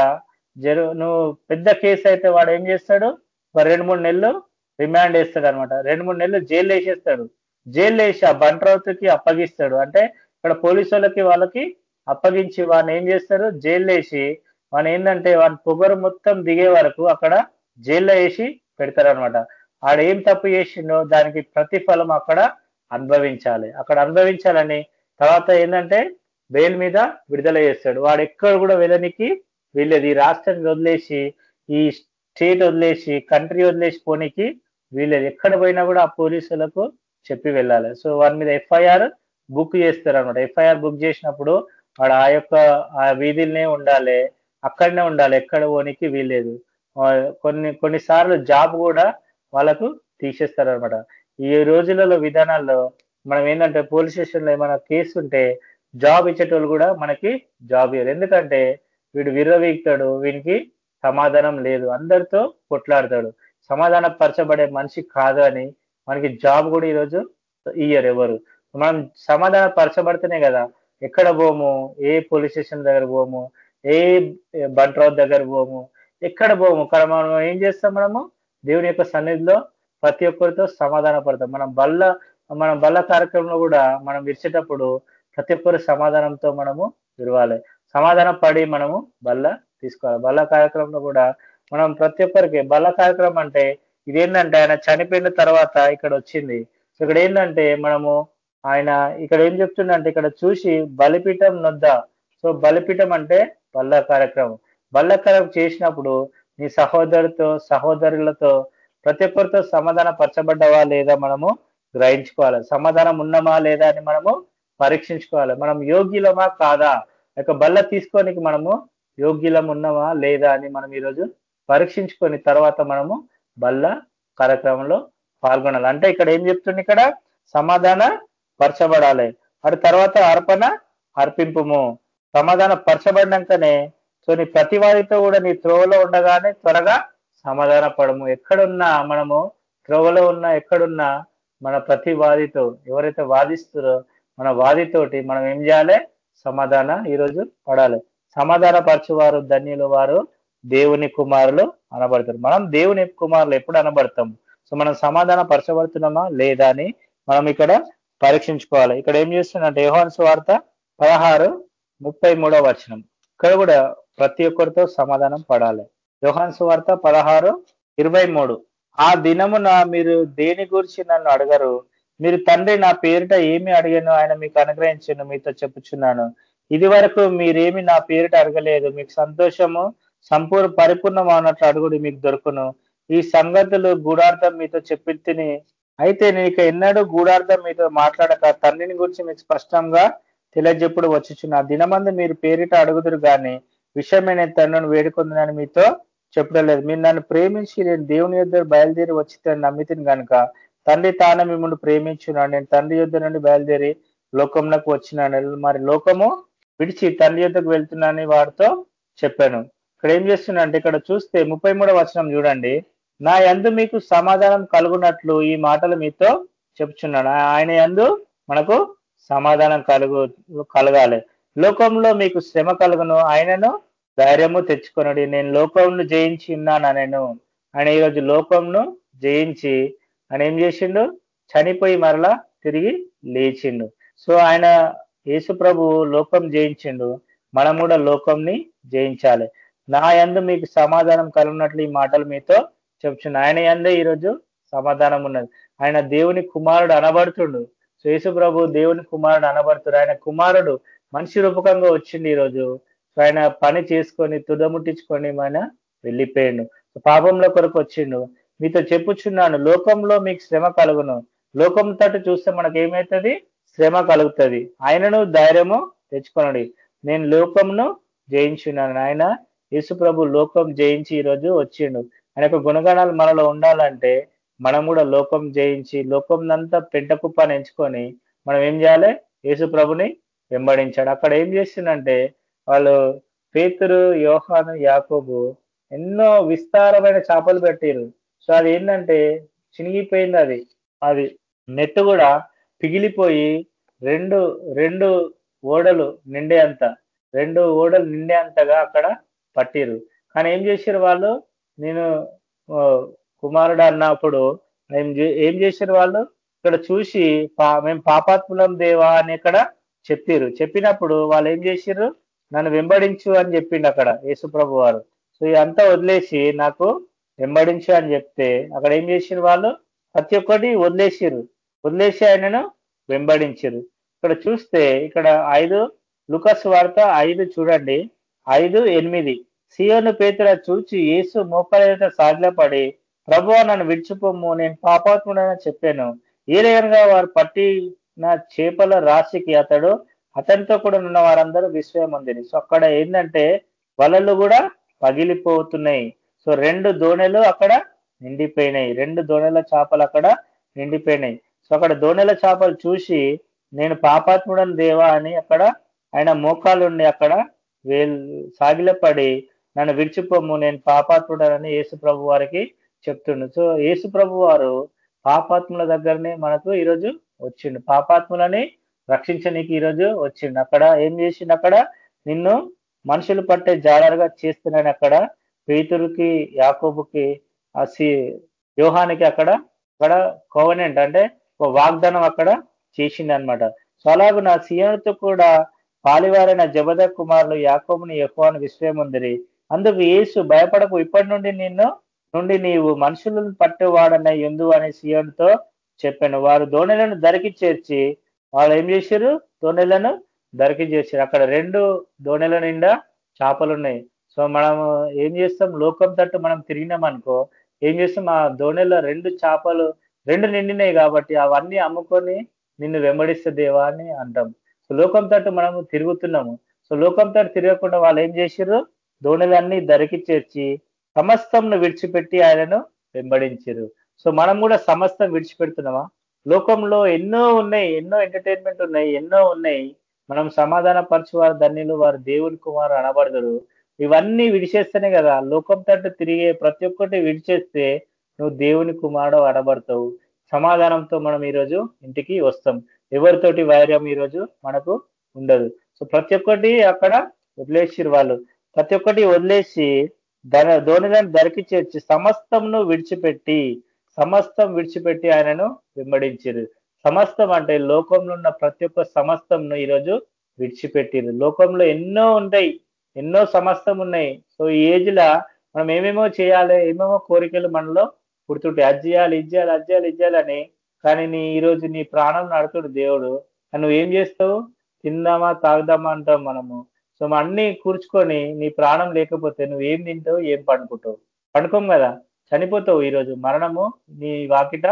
Speaker 4: జరు నువ్వు పెద్ద కేసు అయితే వాడు ఏం చేస్తాడు? ఒక రెండు మూడు నెలలు రిమాండ్ వేస్తాడు అనమాట రెండు మూడు నెలలు జైలు వేసేస్తాడు. జైలు వేసి ఆ బంట్రౌత్కి అప్పగిస్తాడు. అంటే ఇక్కడ పోలీసు వాళ్ళకి వాళ్ళకి అప్పగించి వాడిని ఏం చేస్తారు జైలు వేసి వాని ఏంటంటే వాని పొగరు మొత్తం దిగే వరకు అక్కడ జైల్లో వేసి పెడతారు అనమాట ఆడ ఏం తప్పు చేసిండో దానికి ప్రతిఫలం అక్కడ అనుభవించాలి. అక్కడ అనుభవించాలని తర్వాత ఏంటంటే బెయిల్ మీద విడుదల చేస్తాడు. వాడు ఎక్కడ కూడా వెళ్ళనికి వీళ్ళది ఈ రాష్ట్రాన్ని వదిలేసి ఈ స్టేట్ వదిలేసి కంట్రీ వదిలేసి పోనీకి వీళ్ళది ఎక్కడ పోయినా కూడా ఆ పోలీసులకు చెప్పి వెళ్ళాలి. సో వారి మీద ఎఫ్ఐఆర్ బుక్ చేస్తారు అనమాట ఎఫ్ఐఆర్ బుక్ చేసినప్పుడు వాడు ఆ యొక్క ఆ వీధిలోనే ఉండాలి. అక్కడనే ఉండాలి. ఎక్కడ పోనీకి వీల్లేదు. కొన్ని కొన్నిసార్లు జాబ్ కూడా వాళ్ళకు తీసేస్తారు అనమాట ఈ రోజులలో విధానాల్లో మనం ఏంటంటే పోలీస్ స్టేషన్లో ఏమైనా కేసు ఉంటే జాబ్ ఇచ్చేటోళ్ళు కూడా మనకి జాబ్ ఇవ్వరు ఎందుకంటే వీడు విర్రవీగుతాడు వీనికి సమాధానం లేదు. అందరితో కొట్లాడతాడు. సమాధాన పరచబడే మనిషి కాదు అని మనకి జాబ్ కూడా ఈరోజు ఇయ్యరు ఎవరు. మనం సమాధాన పరచబడితేనే కదా ఎక్కడ పోము ఏ పోలీస్ స్టేషన్ దగ్గర పోము ఏ బంట్రావు దగ్గర పోము ఎక్కడ పోము? కానీ మనం ఏం చేస్తాం మనము? దేవుని యొక్క సన్నిధిలో ప్రతి ఒక్కరితో సమాధాన పడతాం మనం బల్ల మనం బల్ల కార్యక్రమంలో కూడా మనం విరిచేటప్పుడు ప్రతి ఒక్కరి సమాధానంతో మనము విరవాలి. సమాధానం పడి మనము బల్ల తీసుకోవాలి. బల్ల కార్యక్రమంలో కూడా మనం ప్రతి ఒక్కరికి బల్ల కార్యక్రమం అంటే ఇదేంటంటే ఆయన చనిపోయిన తర్వాత ఇక్కడ వచ్చింది. సో ఇక్కడ ఏంటంటే మనము ఆయన ఇక్కడ ఏం చెప్తుండంటే ఇక్కడ చూసి బలిపీఠం నొద్ద. సో బలిపీఠం అంటే బల్ల కార్యక్రమం బల్ల కార్యక్రమం చేసినప్పుడు నీ సహోదరుతో సహోదరులతో ప్రతి ఒక్కరితో సమాధాన పరచబడ్డవా లేదా మనము గ్రహించుకోవాలి. సమాధానం ఉన్నామా లేదా అని మనము పరీక్షించుకోవాలి. మనం యోగ్యులమా కాదా? యొక్క బల్ల తీసుకోనికి మనము యోగ్యులం ఉన్నామా లేదా అని మనం ఈరోజు పరీక్షించుకొని తర్వాత మనము బల్ల కార్యక్రమంలో పాల్గొనాలి. అంటే ఇక్కడ ఏం చెప్తుంది ఇక్కడ? సమాధాన పరచబడాలి అటు తర్వాత అర్పణ అర్పింపుము సమాధాన పరచబడినాకనే సో నీ ప్రతి వారితో కూడా నీ త్రోవలో ఉండగానే త్వరగా సమాధాన పడము. ఎక్కడున్నా మనము త్రోవలో ఉన్నా ఎక్కడున్నా మన ప్రతి వాదితో ఎవరైతే వాదిస్తారో మన వాదితోటి మనం ఏం చేయాలి? సమాధాన ఈరోజు పడాలి. సమాధాన పరచువారు ధన్యులు వారు దేవుని కుమారులు అనబడతారు. మనం దేవుని కుమారులు ఎప్పుడు అనబడతాం? సో మనం సమాధాన పరచబడుతున్నామా లేదా అని మనం ఇక్కడ పరీక్షించుకోవాలి. ఇక్కడ ఏం చేస్తున్నట్టు యోహాన్స్ వార్త పదహారు ముప్పై మూడవ వచనం. ఇక్కడ కూడా ప్రతి ఒక్కరితో సమాధానం పడాలి. యోహాన్స్ వార్త పదహారు ఇరవై మూడు. ఆ దినమున మీరు దేని గురించి నన్ను అడగరు? మీరు తండ్రి నా పేరిట ఏమి అడిగాను? ఆయన మీకు అనుగ్రహించను మీతో చెప్పుచున్నాను. ఇది వరకు మీరేమి నా పేరిట అడగలేదు. మీకు సంతోషము సంపూర్ణ పరిపూర్ణం అన్నట్లు అడుగుడు మీకు దొరుకును. ఈ సంగతులు గూఢార్థం మీతో చెప్పి తిని అయితే నేను ఇక ఎన్నడూ గూఢార్థం మీతో మాట్లాడక తండ్రిని గురించి మీకు స్పష్టంగా తెలియజెప్పుడు వచ్చుచున్న. దినమందు మీరు పేరిట అడుగుదురు కానీ విషయమే నేను తండ్రిని వేడుకుందని మీతో చెప్పడం లేదు. మీరు నన్ను ప్రేమించి నేను దేవుని యొద్ద బయలుదేరి వచ్చి నమ్మితిని కనుక తండ్రి తాను మిమ్మల్ని ప్రేమించున్నాను నేను తండ్రి యుద్ధ నుండి బయలుదేరి లోకంలోకి వచ్చినాను. మరి లోకము విడిచి తండ్రి యుద్ధకు వెళ్తున్నానని వారితో చెప్పాను. ఇక్కడ ఏం చేస్తున్నా ఇక్కడ చూస్తే ముప్పై వచనం చూడండి. నా యందు మీకు సమాధానం కలుగునట్లు ఈ మాటలు మీతో చెప్తున్నాను. ఆయన యందు మనకు సమాధానం కలుగు కలగాలి. లోకంలో మీకు శ్రమ కలుగును ఆయనను ధైర్యము తెచ్చుకొనడి. నేను లోకంను జయించి ఉన్నాను నేను? ఆయన ఈరోజు లోకంను జయించి ఆయన ఏం చేసిండు? చనిపోయి మరలా తిరిగి లేచిండు. సో ఆయన యేసు ప్రభు లోకం జయించిండు. మనం కూడా లోకంని జయించాలి. నా యందు మీకు సమాధానం కలిగినట్లు ఈ మాటలు మీతో చెప్తున్నా ఆయన యందే ఈరోజు సమాధానం ఉన్నది. ఆయన దేవుని కుమారుడు అనబడుతుండు. సో యేసు ప్రభు దేవుని కుమారుడు అనబడుతుడు ఆయన కుమారుడు మనిషి రూపకంగా వచ్చిండు ఈరోజు సో ఆయన పని చేసుకొని తుదముట్టించుకొని ఆయన వెళ్ళిపోయిండు. పాపంలో కొరకు వచ్చిండు. మీతో చెప్పుచున్నాను లోకంలో మీకు శ్రమ కలుగును. లోకం తట్టు చూస్తే మనకి ఏమవుతుంది శ్రమ కలుగుతుంది. ఆయనను ధైర్యము తెచ్చుకోనండి. నేను లోకంను జయించున్నాను. ఆయన యేసు ప్రభు లోకం జయించి ఈరోజు వచ్చిండు. ఆయన యొక్క గుణగణాలు మనలో ఉండాలంటే మనం కూడా లోకం జయించి లోకంనంతా పెంట కుప్పని ఎంచుకొని మనం ఏం చేయాలి? యేసు ప్రభుని వెంబడించాడు. అక్కడ ఏం చేసిందంటే వాళ్ళు పేతురు యోహాను యాకోబు ఎన్నో విస్తారమైన చేపలు పెట్టారు సో అది ఏంటంటే చినిగిపోయింది అది. అది నెట్ కూడా పిగిలిపోయి రెండు రెండు ఓడలు నిండే అంత రెండు ఓడలు నిండే అంతగా అక్కడ పట్టిరు కానీ ఏం చేశారు వాళ్ళు? నేను కుమారుడు అన్నప్పుడు ఏం చేశారు వాళ్ళు? ఇక్కడ చూసి పా మేము పాపాత్ములం దేవా అని ఇక్కడ చెప్పారు చెప్పినప్పుడు వాళ్ళు ఏం చేసిర్రు? నన్ను వెంబడించు అని చెప్పిండు అక్కడ యేసుప్రభు వారు. సో ఇదంతా వదిలేసి నాకు వెంబడించు అని చెప్తే అక్కడ ఏం చేసిరు వాళ్ళు? ప్రతి ఒక్కటి వదిలేసిరు వదిలేసి ఆయనను వెంబడించరు ఇక్కడ చూస్తే ఇక్కడ ఐదు లుకస్ వార్త ఐదు చూడండి. ఐదు ఎనిమిది. సియోను పేతుల చూచి యేసు మోపలేట సాగిలపడి ప్రభు నన్ను విడిచిపోము నేను పాపాత్ముడని చెప్పాను. ఏ రకంగా వారు నా చేపల రాశికి అతడు అతనితో కూడా ఉన్న వారందరూ విశ్వయం సో అక్కడ ఏంటంటే వలలు కూడా పగిలిపోతున్నాయి. సో రెండు దోణెలు అక్కడ నిండిపోయినాయి. రెండు దోణెల చేపలు అక్కడ నిండిపోయినాయి. సో అక్కడ దోణెల చేపలు చూసి నేను పాపాత్ముడని దేవా అని అక్కడ ఆయన మోకాలుండి అక్కడ వేల్ సాగిలపడి నన్ను విడిచిపోము నేను పాపాత్ముడనని యేసు ప్రభు వారికి చెప్తుండు. సో యేసు ప్రభు వారు పాపాత్ముల దగ్గరనే మనకు ఈరోజు వచ్చిండు. పాపాత్ములని రక్షించడానికి ఈరోజు వచ్చిండు. అక్కడ ఏం చేసిండు అక్కడ? నిన్ను మనుషులు పట్టే జాలరుగా చేస్తున్నాను అక్కడ. పేతురుకి యాకోబుకి ఆ సి అక్కడ అక్కడ కోవనెంట్ అంటే ఒక వాగ్దానం అక్కడ చేసింది అనమాట సో అలాగే నా సీఎంతో కూడా పాలివారైన జబద కుమారులు యాకోబుని యహోవాను విశ్వముందిరి అందుకు యేసు భయపడకు ఇప్పటి నుండి నిన్ను నుండి నీవు మనుషులను పట్టేవాడన్న ఎందు అనే సీఎంతో చెప్పాను. వారు దోణెలను దరికి చేర్చి వాళ్ళు ఏం చేశారు దోణెలను దరికి చేశారు అక్కడ రెండు దోణెల నిండా చేపలు ఉన్నాయి సో మనం ఏం చేస్తాం? లోకం తట్టు మనం తిరిగినాం అనుకో ఏం చేస్తాం? ఆ దోణెల రెండు చేపలు రెండు నిండినాయి కాబట్టి అవన్నీ అమ్ముకొని నిన్ను వెంబడిస్తే దేవా అని అంటాం. సో లోకం తట్టు మనము తిరుగుతున్నాము. సో లోకం తట్టు తిరగకుండా వాళ్ళు ఏం చేశారు దోణులన్నీ ధరికి చేర్చి సమస్తంను విడిచిపెట్టి ఆయనను వెంబడించారు సో మనం కూడా సమస్తం విడిచిపెడుతున్నామా? లోకంలో ఎన్నో ఉన్నాయి ఎన్నో ఎంటర్టైన్మెంట్ ఉన్నాయి ఎన్నో ఉన్నాయి. మనం సమాధాన పరచు వారు ధన్యులు వారు దేవుని కుమారు అనబడదురు ఇవన్నీ విడిచేస్తేనే కదా లోకం తట్టు తిరిగే ప్రతి ఒక్కటి విడిచేస్తే నువ్వు దేవుని కుమారుడు అనబడతావు. సమాధానంతో మనం ఈరోజు ఇంటికి వస్తాం. ఎవరితోటి వైర్యం ఈరోజు మనకు ఉండదు. సో ప్రతి ఒక్కటి అక్కడ వదిలేసిరు వాళ్ళు. ప్రతి ఒక్కటి వదిలేసి దోని దాన్ని ధరికి చేర్చి సమస్తంను విడిచిపెట్టి సమస్తం విడిచిపెట్టి ఆయనను వెంబడించారు. సమస్తం అంటే లోకంలో ఉన్న ప్రతి ఒక్క సమస్తంను ఈరోజు విడిచిపెట్టిరు. లోకంలో ఎన్నో ఉంటాయి ఎన్నో సమస్తం ఉన్నాయి. సో ఈ ఏజ్ లా మనం ఏమేమో చేయాలి ఏమేమో కోరికలు మనలో పుడుతుంటాయి. అది చేయాలి ఇది చేయాలి అది చేయాలి ఇది చేయాలని కానీ నీ ఈరోజు నీ ప్రాణం నడుతుడు దేవుడు. నువ్వు ఏం చేస్తావు? తిందామా తాగుదామా అంటాం మనము. సో అన్ని కూర్చుకొని నీ ప్రాణం లేకపోతే నువ్వు ఏం తింటావు ఏం పండుకుంటావు? పండుకోం కదా? చనిపోతావు ఈరోజు మరణము నీ వాకిట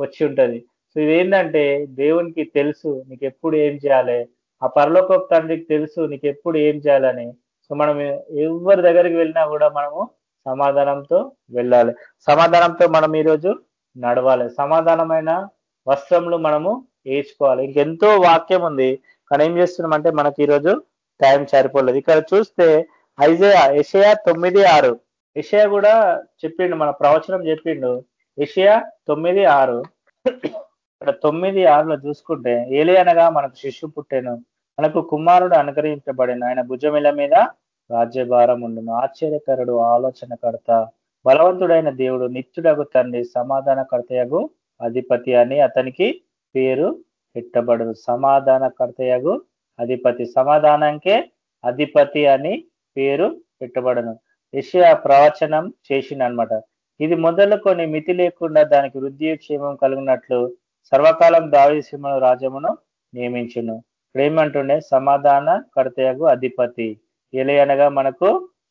Speaker 4: వచ్చి ఉంటుంది. సో ఇదేంటంటే దేవునికి తెలుసు నీకు ఎప్పుడు ఏం చేయాలి. ఆ పరలోక తండ్రికి తెలుసు నీకు ఎప్పుడు ఏం చేయాలని. సో మనం ఎవరి దగ్గరికి వెళ్ళినా కూడా మనము సమాధానంతో వెళ్ళాలి. సమాధానంతో మనం ఈరోజు నడవాలి. సమాధానమైన వస్త్రములు మనము వేసుకోవాలి. ఇంకెంతో వాక్యం ఉంది. కానీ ఏం చేస్తున్నామంటే మనకి ఈరోజు టైం సరిపోలేదు. ఇక్కడ చూస్తే ఐజయా ఎషయా తొమ్మిది ఆరు. ఎషయా కూడా చెప్పిండు మన ప్రవచనం చెప్పిండు. ఎషయా తొమ్మిది ఆరు. ఇక్కడ తొమ్మిది ఆరులో చూసుకుంటే ఏలి అనగా మనకు శిష్యు పుట్టెను. మనకు కుమారుడు అనుగ్రహించబడిన ఆయన భుజమిల మీద రాజ్యభారం ఉండును. ఆశ్చర్యకరుడు ఆలోచనకర్త బలవంతుడైన దేవుడు నిత్యుడగు తండ్రి సమాధానకర్తయగు అధిపతి అని అతనికి పేరు పెట్టబడదు సమాధానకర్తయగు అధిపతి. సమాధానంకే అధిపతి అని పేరు పెట్టబడను. యషయా ప్రవచనం చేసిండనమాట ఇది మొదలుకొని మితి లేకుండా దానికి వృద్ధి క్షేమం కలిగినట్లు సర్వకాలం దావిసింహను రాజమును నియమించును. ఇప్పుడు ఏమంటుండే సమాధాన కర్తయగు అధిపతి. ఎలయనగా మనకు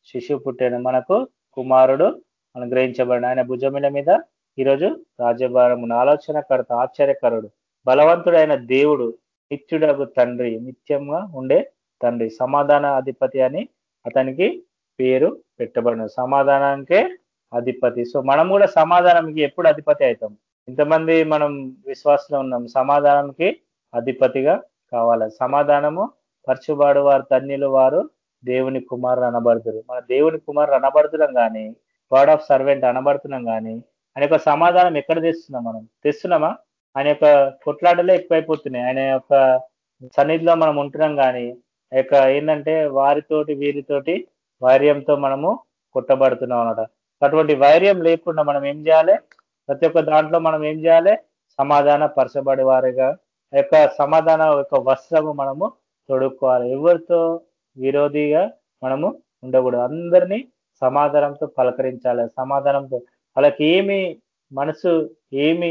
Speaker 4: శిశువు పుట్టాను. మనకు కుమారుడు అనుగ్రహించబడిన ఆయన భుజముల మీద ఈరోజు రాజ్యభారమును. ఆలోచనకర్త ఆశ్చర్యకరుడు బలవంతుడైన దేవుడు నిత్యుడగు తండ్రి నిత్యంగా ఉండే తండ్రి సమాధాన అధిపతి అని అతనికి పేరు పెట్టబడిన సమాధానానికే అధిపతి. సో మనం కూడా సమాధానంకి ఎప్పుడు అధిపతి అవుతాం? ఇంతమంది మనం విశ్వాసంలో ఉన్నాం. సమాధానంకి అధిపతిగా కావాలి. సమాధానము పరచుబాడు వారు తన్యులు వారు దేవుని కుమారులు అనబడుతురు మన దేవుని కుమారులు అనబడుతున్నాం కానీ గాడ్ ఆఫ్ సర్వెంట్ అనబడుతున్నాం కానీ ఆయన యొక్క సమాధానం ఎక్కడ తెస్తున్నాం మనం? తెస్తున్నామా? ఆయన యొక్క కొట్లాటలే ఎక్కువైపోతున్నాయి. ఆయన యొక్క సన్నిధిలో మనం ఉంటున్నాం కానీ యొక్క ఏంటంటే వారితోటి వీరితోటి వైర్యంతో మనము కొట్టబడుతున్నాం అనమాట అటువంటి వైర్యం లేకుండా మనం ఏం చేయాలి? ప్రతి ఒక్క దాంట్లో మనం ఏం చేయాలి? సమాధాన పరచబడి వారిగా యొక్క సమాధాన యొక్క వస్త్రము మనము తొడుక్కోవాలి. ఎవరితో విరోధిగా మనము ఉండకూడదు. అందరినీ సమాధానంతో పలకరించాలి. సమాధానంతో వాళ్ళకి ఏమి మనసు ఏమి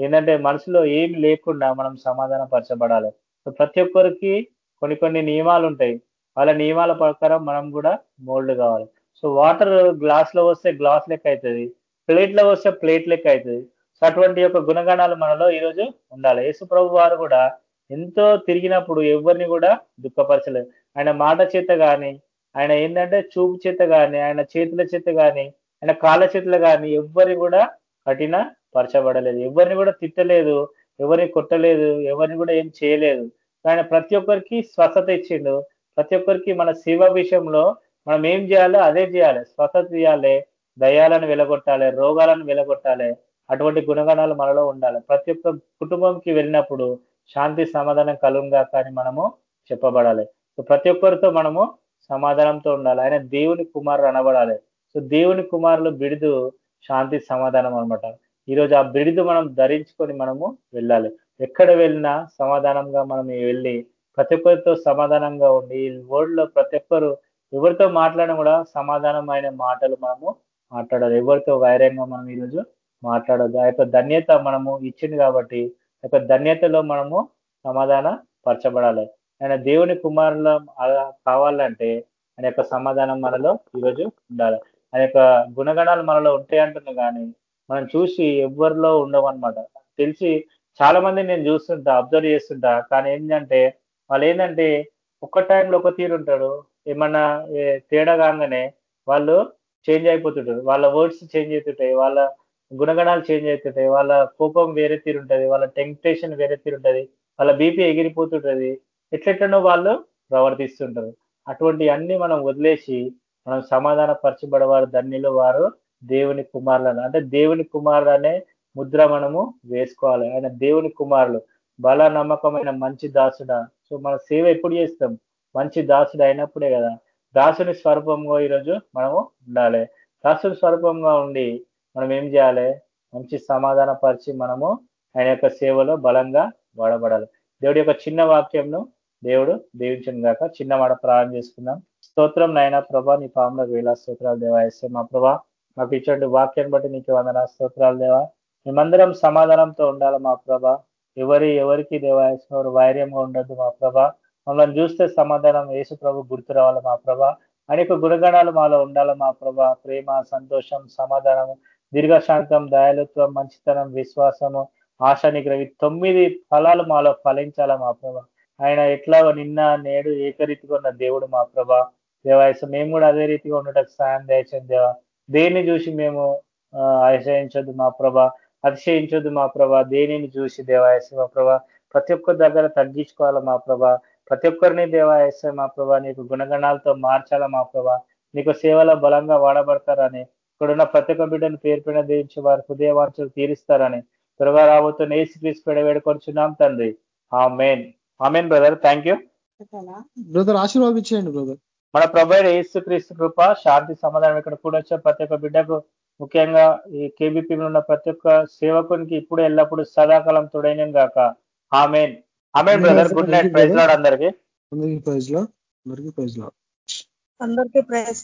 Speaker 4: ఏంటంటే మనసులో ఏమి లేకుండా మనం సమాధానం పరచబడాలి. ప్రతి ఒక్కరికి కొన్ని కొన్ని నియమాలు ఉంటాయి. వాళ్ళ నియమాల ప్రకారం మనం కూడా మోల్డ్ కావాలి. సో వాటర్ గ్లాస్లో వస్తే గ్లాస్ లెక్క అవుతుంది ప్లేట్లో వస్తే ప్లేట్ లెక్క అవుతుంది సో అటువంటి యొక్క గుణగణాలు మనలో ఈరోజు ఉండాలి. యేసు ప్రభు వారు కూడా ఎంతో తిరిగినప్పుడు ఎవరిని కూడా దుఃఖపరచలేదు. ఆయన మాట చేత కానీ ఆయన ఏంటంటే చూపు చేత కానీ ఆయన చేతుల చేత కానీ ఆయన కాళ్ళ చేతులు కానీ ఎవరిని కూడా కఠిన పరచబడలేదు ఎవరిని కూడా తిట్టలేదు ఎవరిని కొట్టలేదు ఎవరిని కూడా ఏం చేయలేదు. ఆయన ప్రతి ఒక్కరికి స్వస్థత ఇచ్చిండు. ప్రతి ఒక్కరికి మన సేవ విషయంలో మనం ఏం చేయాలో? అదే చేయాలి. స్వస్థత చేయాలి. దయాలను వెలగొట్టాలి. రోగాలను వెలగొట్టాలి. అటువంటి గుణగణాలు మనలో ఉండాలి. ప్రతి ఒక్క కుటుంబంకి వెళ్ళినప్పుడు శాంతి సమాధానం కలుగుగా కానీ మనము చెప్పబడాలి. సో ప్రతి ఒక్కరితో మనము సమాధానంతో ఉండాలి. ఆయన దేవుని కుమారుడు అనబడాలి. సో దేవుని కుమారులు బిడుదు శాంతి సమాధానం అనమాట ఈరోజు ఆ బిడుదు మనం ధరించుకొని మనము వెళ్ళాలి. ఎక్కడ వెళ్ళినా సమాధానంగా మనం వెళ్ళి ప్రతి ఒక్కరితో సమాధానంగా ఉండి ఈ వరల్డ్లో ప్రతి ఒక్కరు ఎవరితో మాట్లాడినా కూడా సమాధానమైన మాటలు మనము మాట్లాడాలి. ఎవరితో వైరంగా మనం ఈరోజు మాట్లాడదు ఆ యొక్క ధన్యత మనము ఇచ్చింది కాబట్టి ఆ యొక్క ధన్యతలో మనము సమాధాన పరచబడాలి. ఆయన దేవుని కుమారుల కావాలంటే ఆయన యొక్క సమాధానం మనలో ఈరోజు ఉండాలి. ఆయన యొక్క గుణగణాలు మనలో ఉంటాయి అంటున్నా కానీ మనం చూసి ఎవరిలో ఉండవన్నమాట తెలిసి చాలా మంది నేను చూస్తుంటా అబ్జర్వ్ చేస్తుంటా. కానీ ఏంటంటే వాళ్ళు ఏంటంటే ఒక్క టైంలో ఒక తీరు ఉంటాడు. ఏమన్నా తేడా కాగానే వాళ్ళు చేంజ్ అయిపోతుంటారు. వాళ్ళ వర్డ్స్ చేంజ్ అవుతుంటాయి. వాళ్ళ గుణగణాలు చేంజ్ అవుతుంటాయి. వాళ్ళ కోపం వేరే తీరు ఉంటుంది. వాళ్ళ టెంప్టేషన్ వేరే తీరు ఉంటుంది. వాళ్ళ బీపీ ఎగిరిపోతుంటది. ఎట్లెట్లనో వాళ్ళు ప్రవర్తిస్తుంటారు. అటువంటి అన్ని మనం వదిలేసి మనం సమాధాన పరచబడవారు ధన్యులు వారు దేవుని కుమారులను. అంటే దేవుని కుమారుడు అనే ముద్ర మనము వేసుకోవాలి. ఆయన దేవుని కుమారులు. బల నమ్మకమైన మంచి దాసుడా. సో మన సేవ ఎప్పుడు చేస్తాం? మంచి దాసుడు అయినప్పుడే కదా. దాసుని స్వరూపంగా ఈరోజు మనము ఉండాలి. దాసుని స్వరూపంగా ఉండి మనం ఏం చేయాలి? మంచి సమాధాన పరిచి మనము ఆయన యొక్క సేవలో బలంగా వాడబడాలి. దేవుడి యొక్క చిన్న వాక్యంను దేవుడు దీవించను గాక. చిన్న మాట ప్రారంభం చేసుకుందాం. స్తోత్రం నాయన ప్రభా నీ పాములకు వేల స్తోత్రాలు దేవా. మా ప్రభా మాకు ఇచ్చే వాక్యాన్ని బట్టి నీకు వందన స్తోత్రాలు దేవా. మేమందరం సమాధానంతో ఉండాలి మా ప్రభా. ఎవరి ఎవరికి దేవాయస్వారు వైర్యంగా ఉండొద్దు మా ప్రభా. మమ్మల్ని చూస్తే సమాధానం యేసు ప్రభు గుర్తు రావాలి మా ప్రభా. అనేక గుణగణాలు మాలో ఉండాలి మా ప్రభా. ప్రేమ సంతోషం సమాధానము దీర్ఘశాంతం దయాలుత్వం మంచితనం విశ్వాసము ఆశ నిగ్రహి తొమ్మిది ఫలాలు మాలో ఫలించాలా మా ప్రభ. ఆయన ఎట్లా నిన్న నేడు ఏకరీతిగా ఉన్న దేవుడు మా ప్రభ. దేవాయసం మేము కూడా అదే రీతిగా ఉండటం సాయం దయచండి దేవా. దేన్ని చూసి మేము ఆశయించొద్దు మా ప్రభా. అతిశయించొద్దు మా ప్రభా. దేనిని చూసి దేవాయస మా ప్రభా. ప్రతి ఒక్కరి దగ్గర తగ్గించుకోవాలా మా ప్రభా. ప్రతి ఒక్కరిని దేవాయస మా ప్రభా. నీకు గుణగణాలతో మార్చాలా మా ప్రభా. నీకు సేవలో బలంగా వాడబడతారని. ఇక్కడున్న ప్రతి ఒక్క బిడ్డను పేరు పైన దేవించి వారి హృదయవాంఛలు తీరుస్తారని. త్వరగా రాబోతున్న ఏసు క్రీస్తు వేడుకొచ్చున్నాం తండ్రి. Amen amen brother. Thank you.
Speaker 1: Brother ఆశీర్వాదించేయండి brother.
Speaker 4: మన ప్రభు యేసు క్రీస్తు కృప శాంతి సమాధానం ఇక్కడ కూడా వచ్చే ప్రతి ఒక్క బిడ్డకు ముఖ్యంగా ఈ కేబీపీ ఉన్న ప్రతి ఒక్క సేవకునికి ఇప్పుడు ఎల్లప్పుడు సదాకాలం తోడైన గాక. Amen. Amen brother good night praise lord అందరికి.
Speaker 1: అందరికీ ప్రైజ్లో అందరికీ ప్రైజ్లో
Speaker 5: అందరికీ ప్రైజ్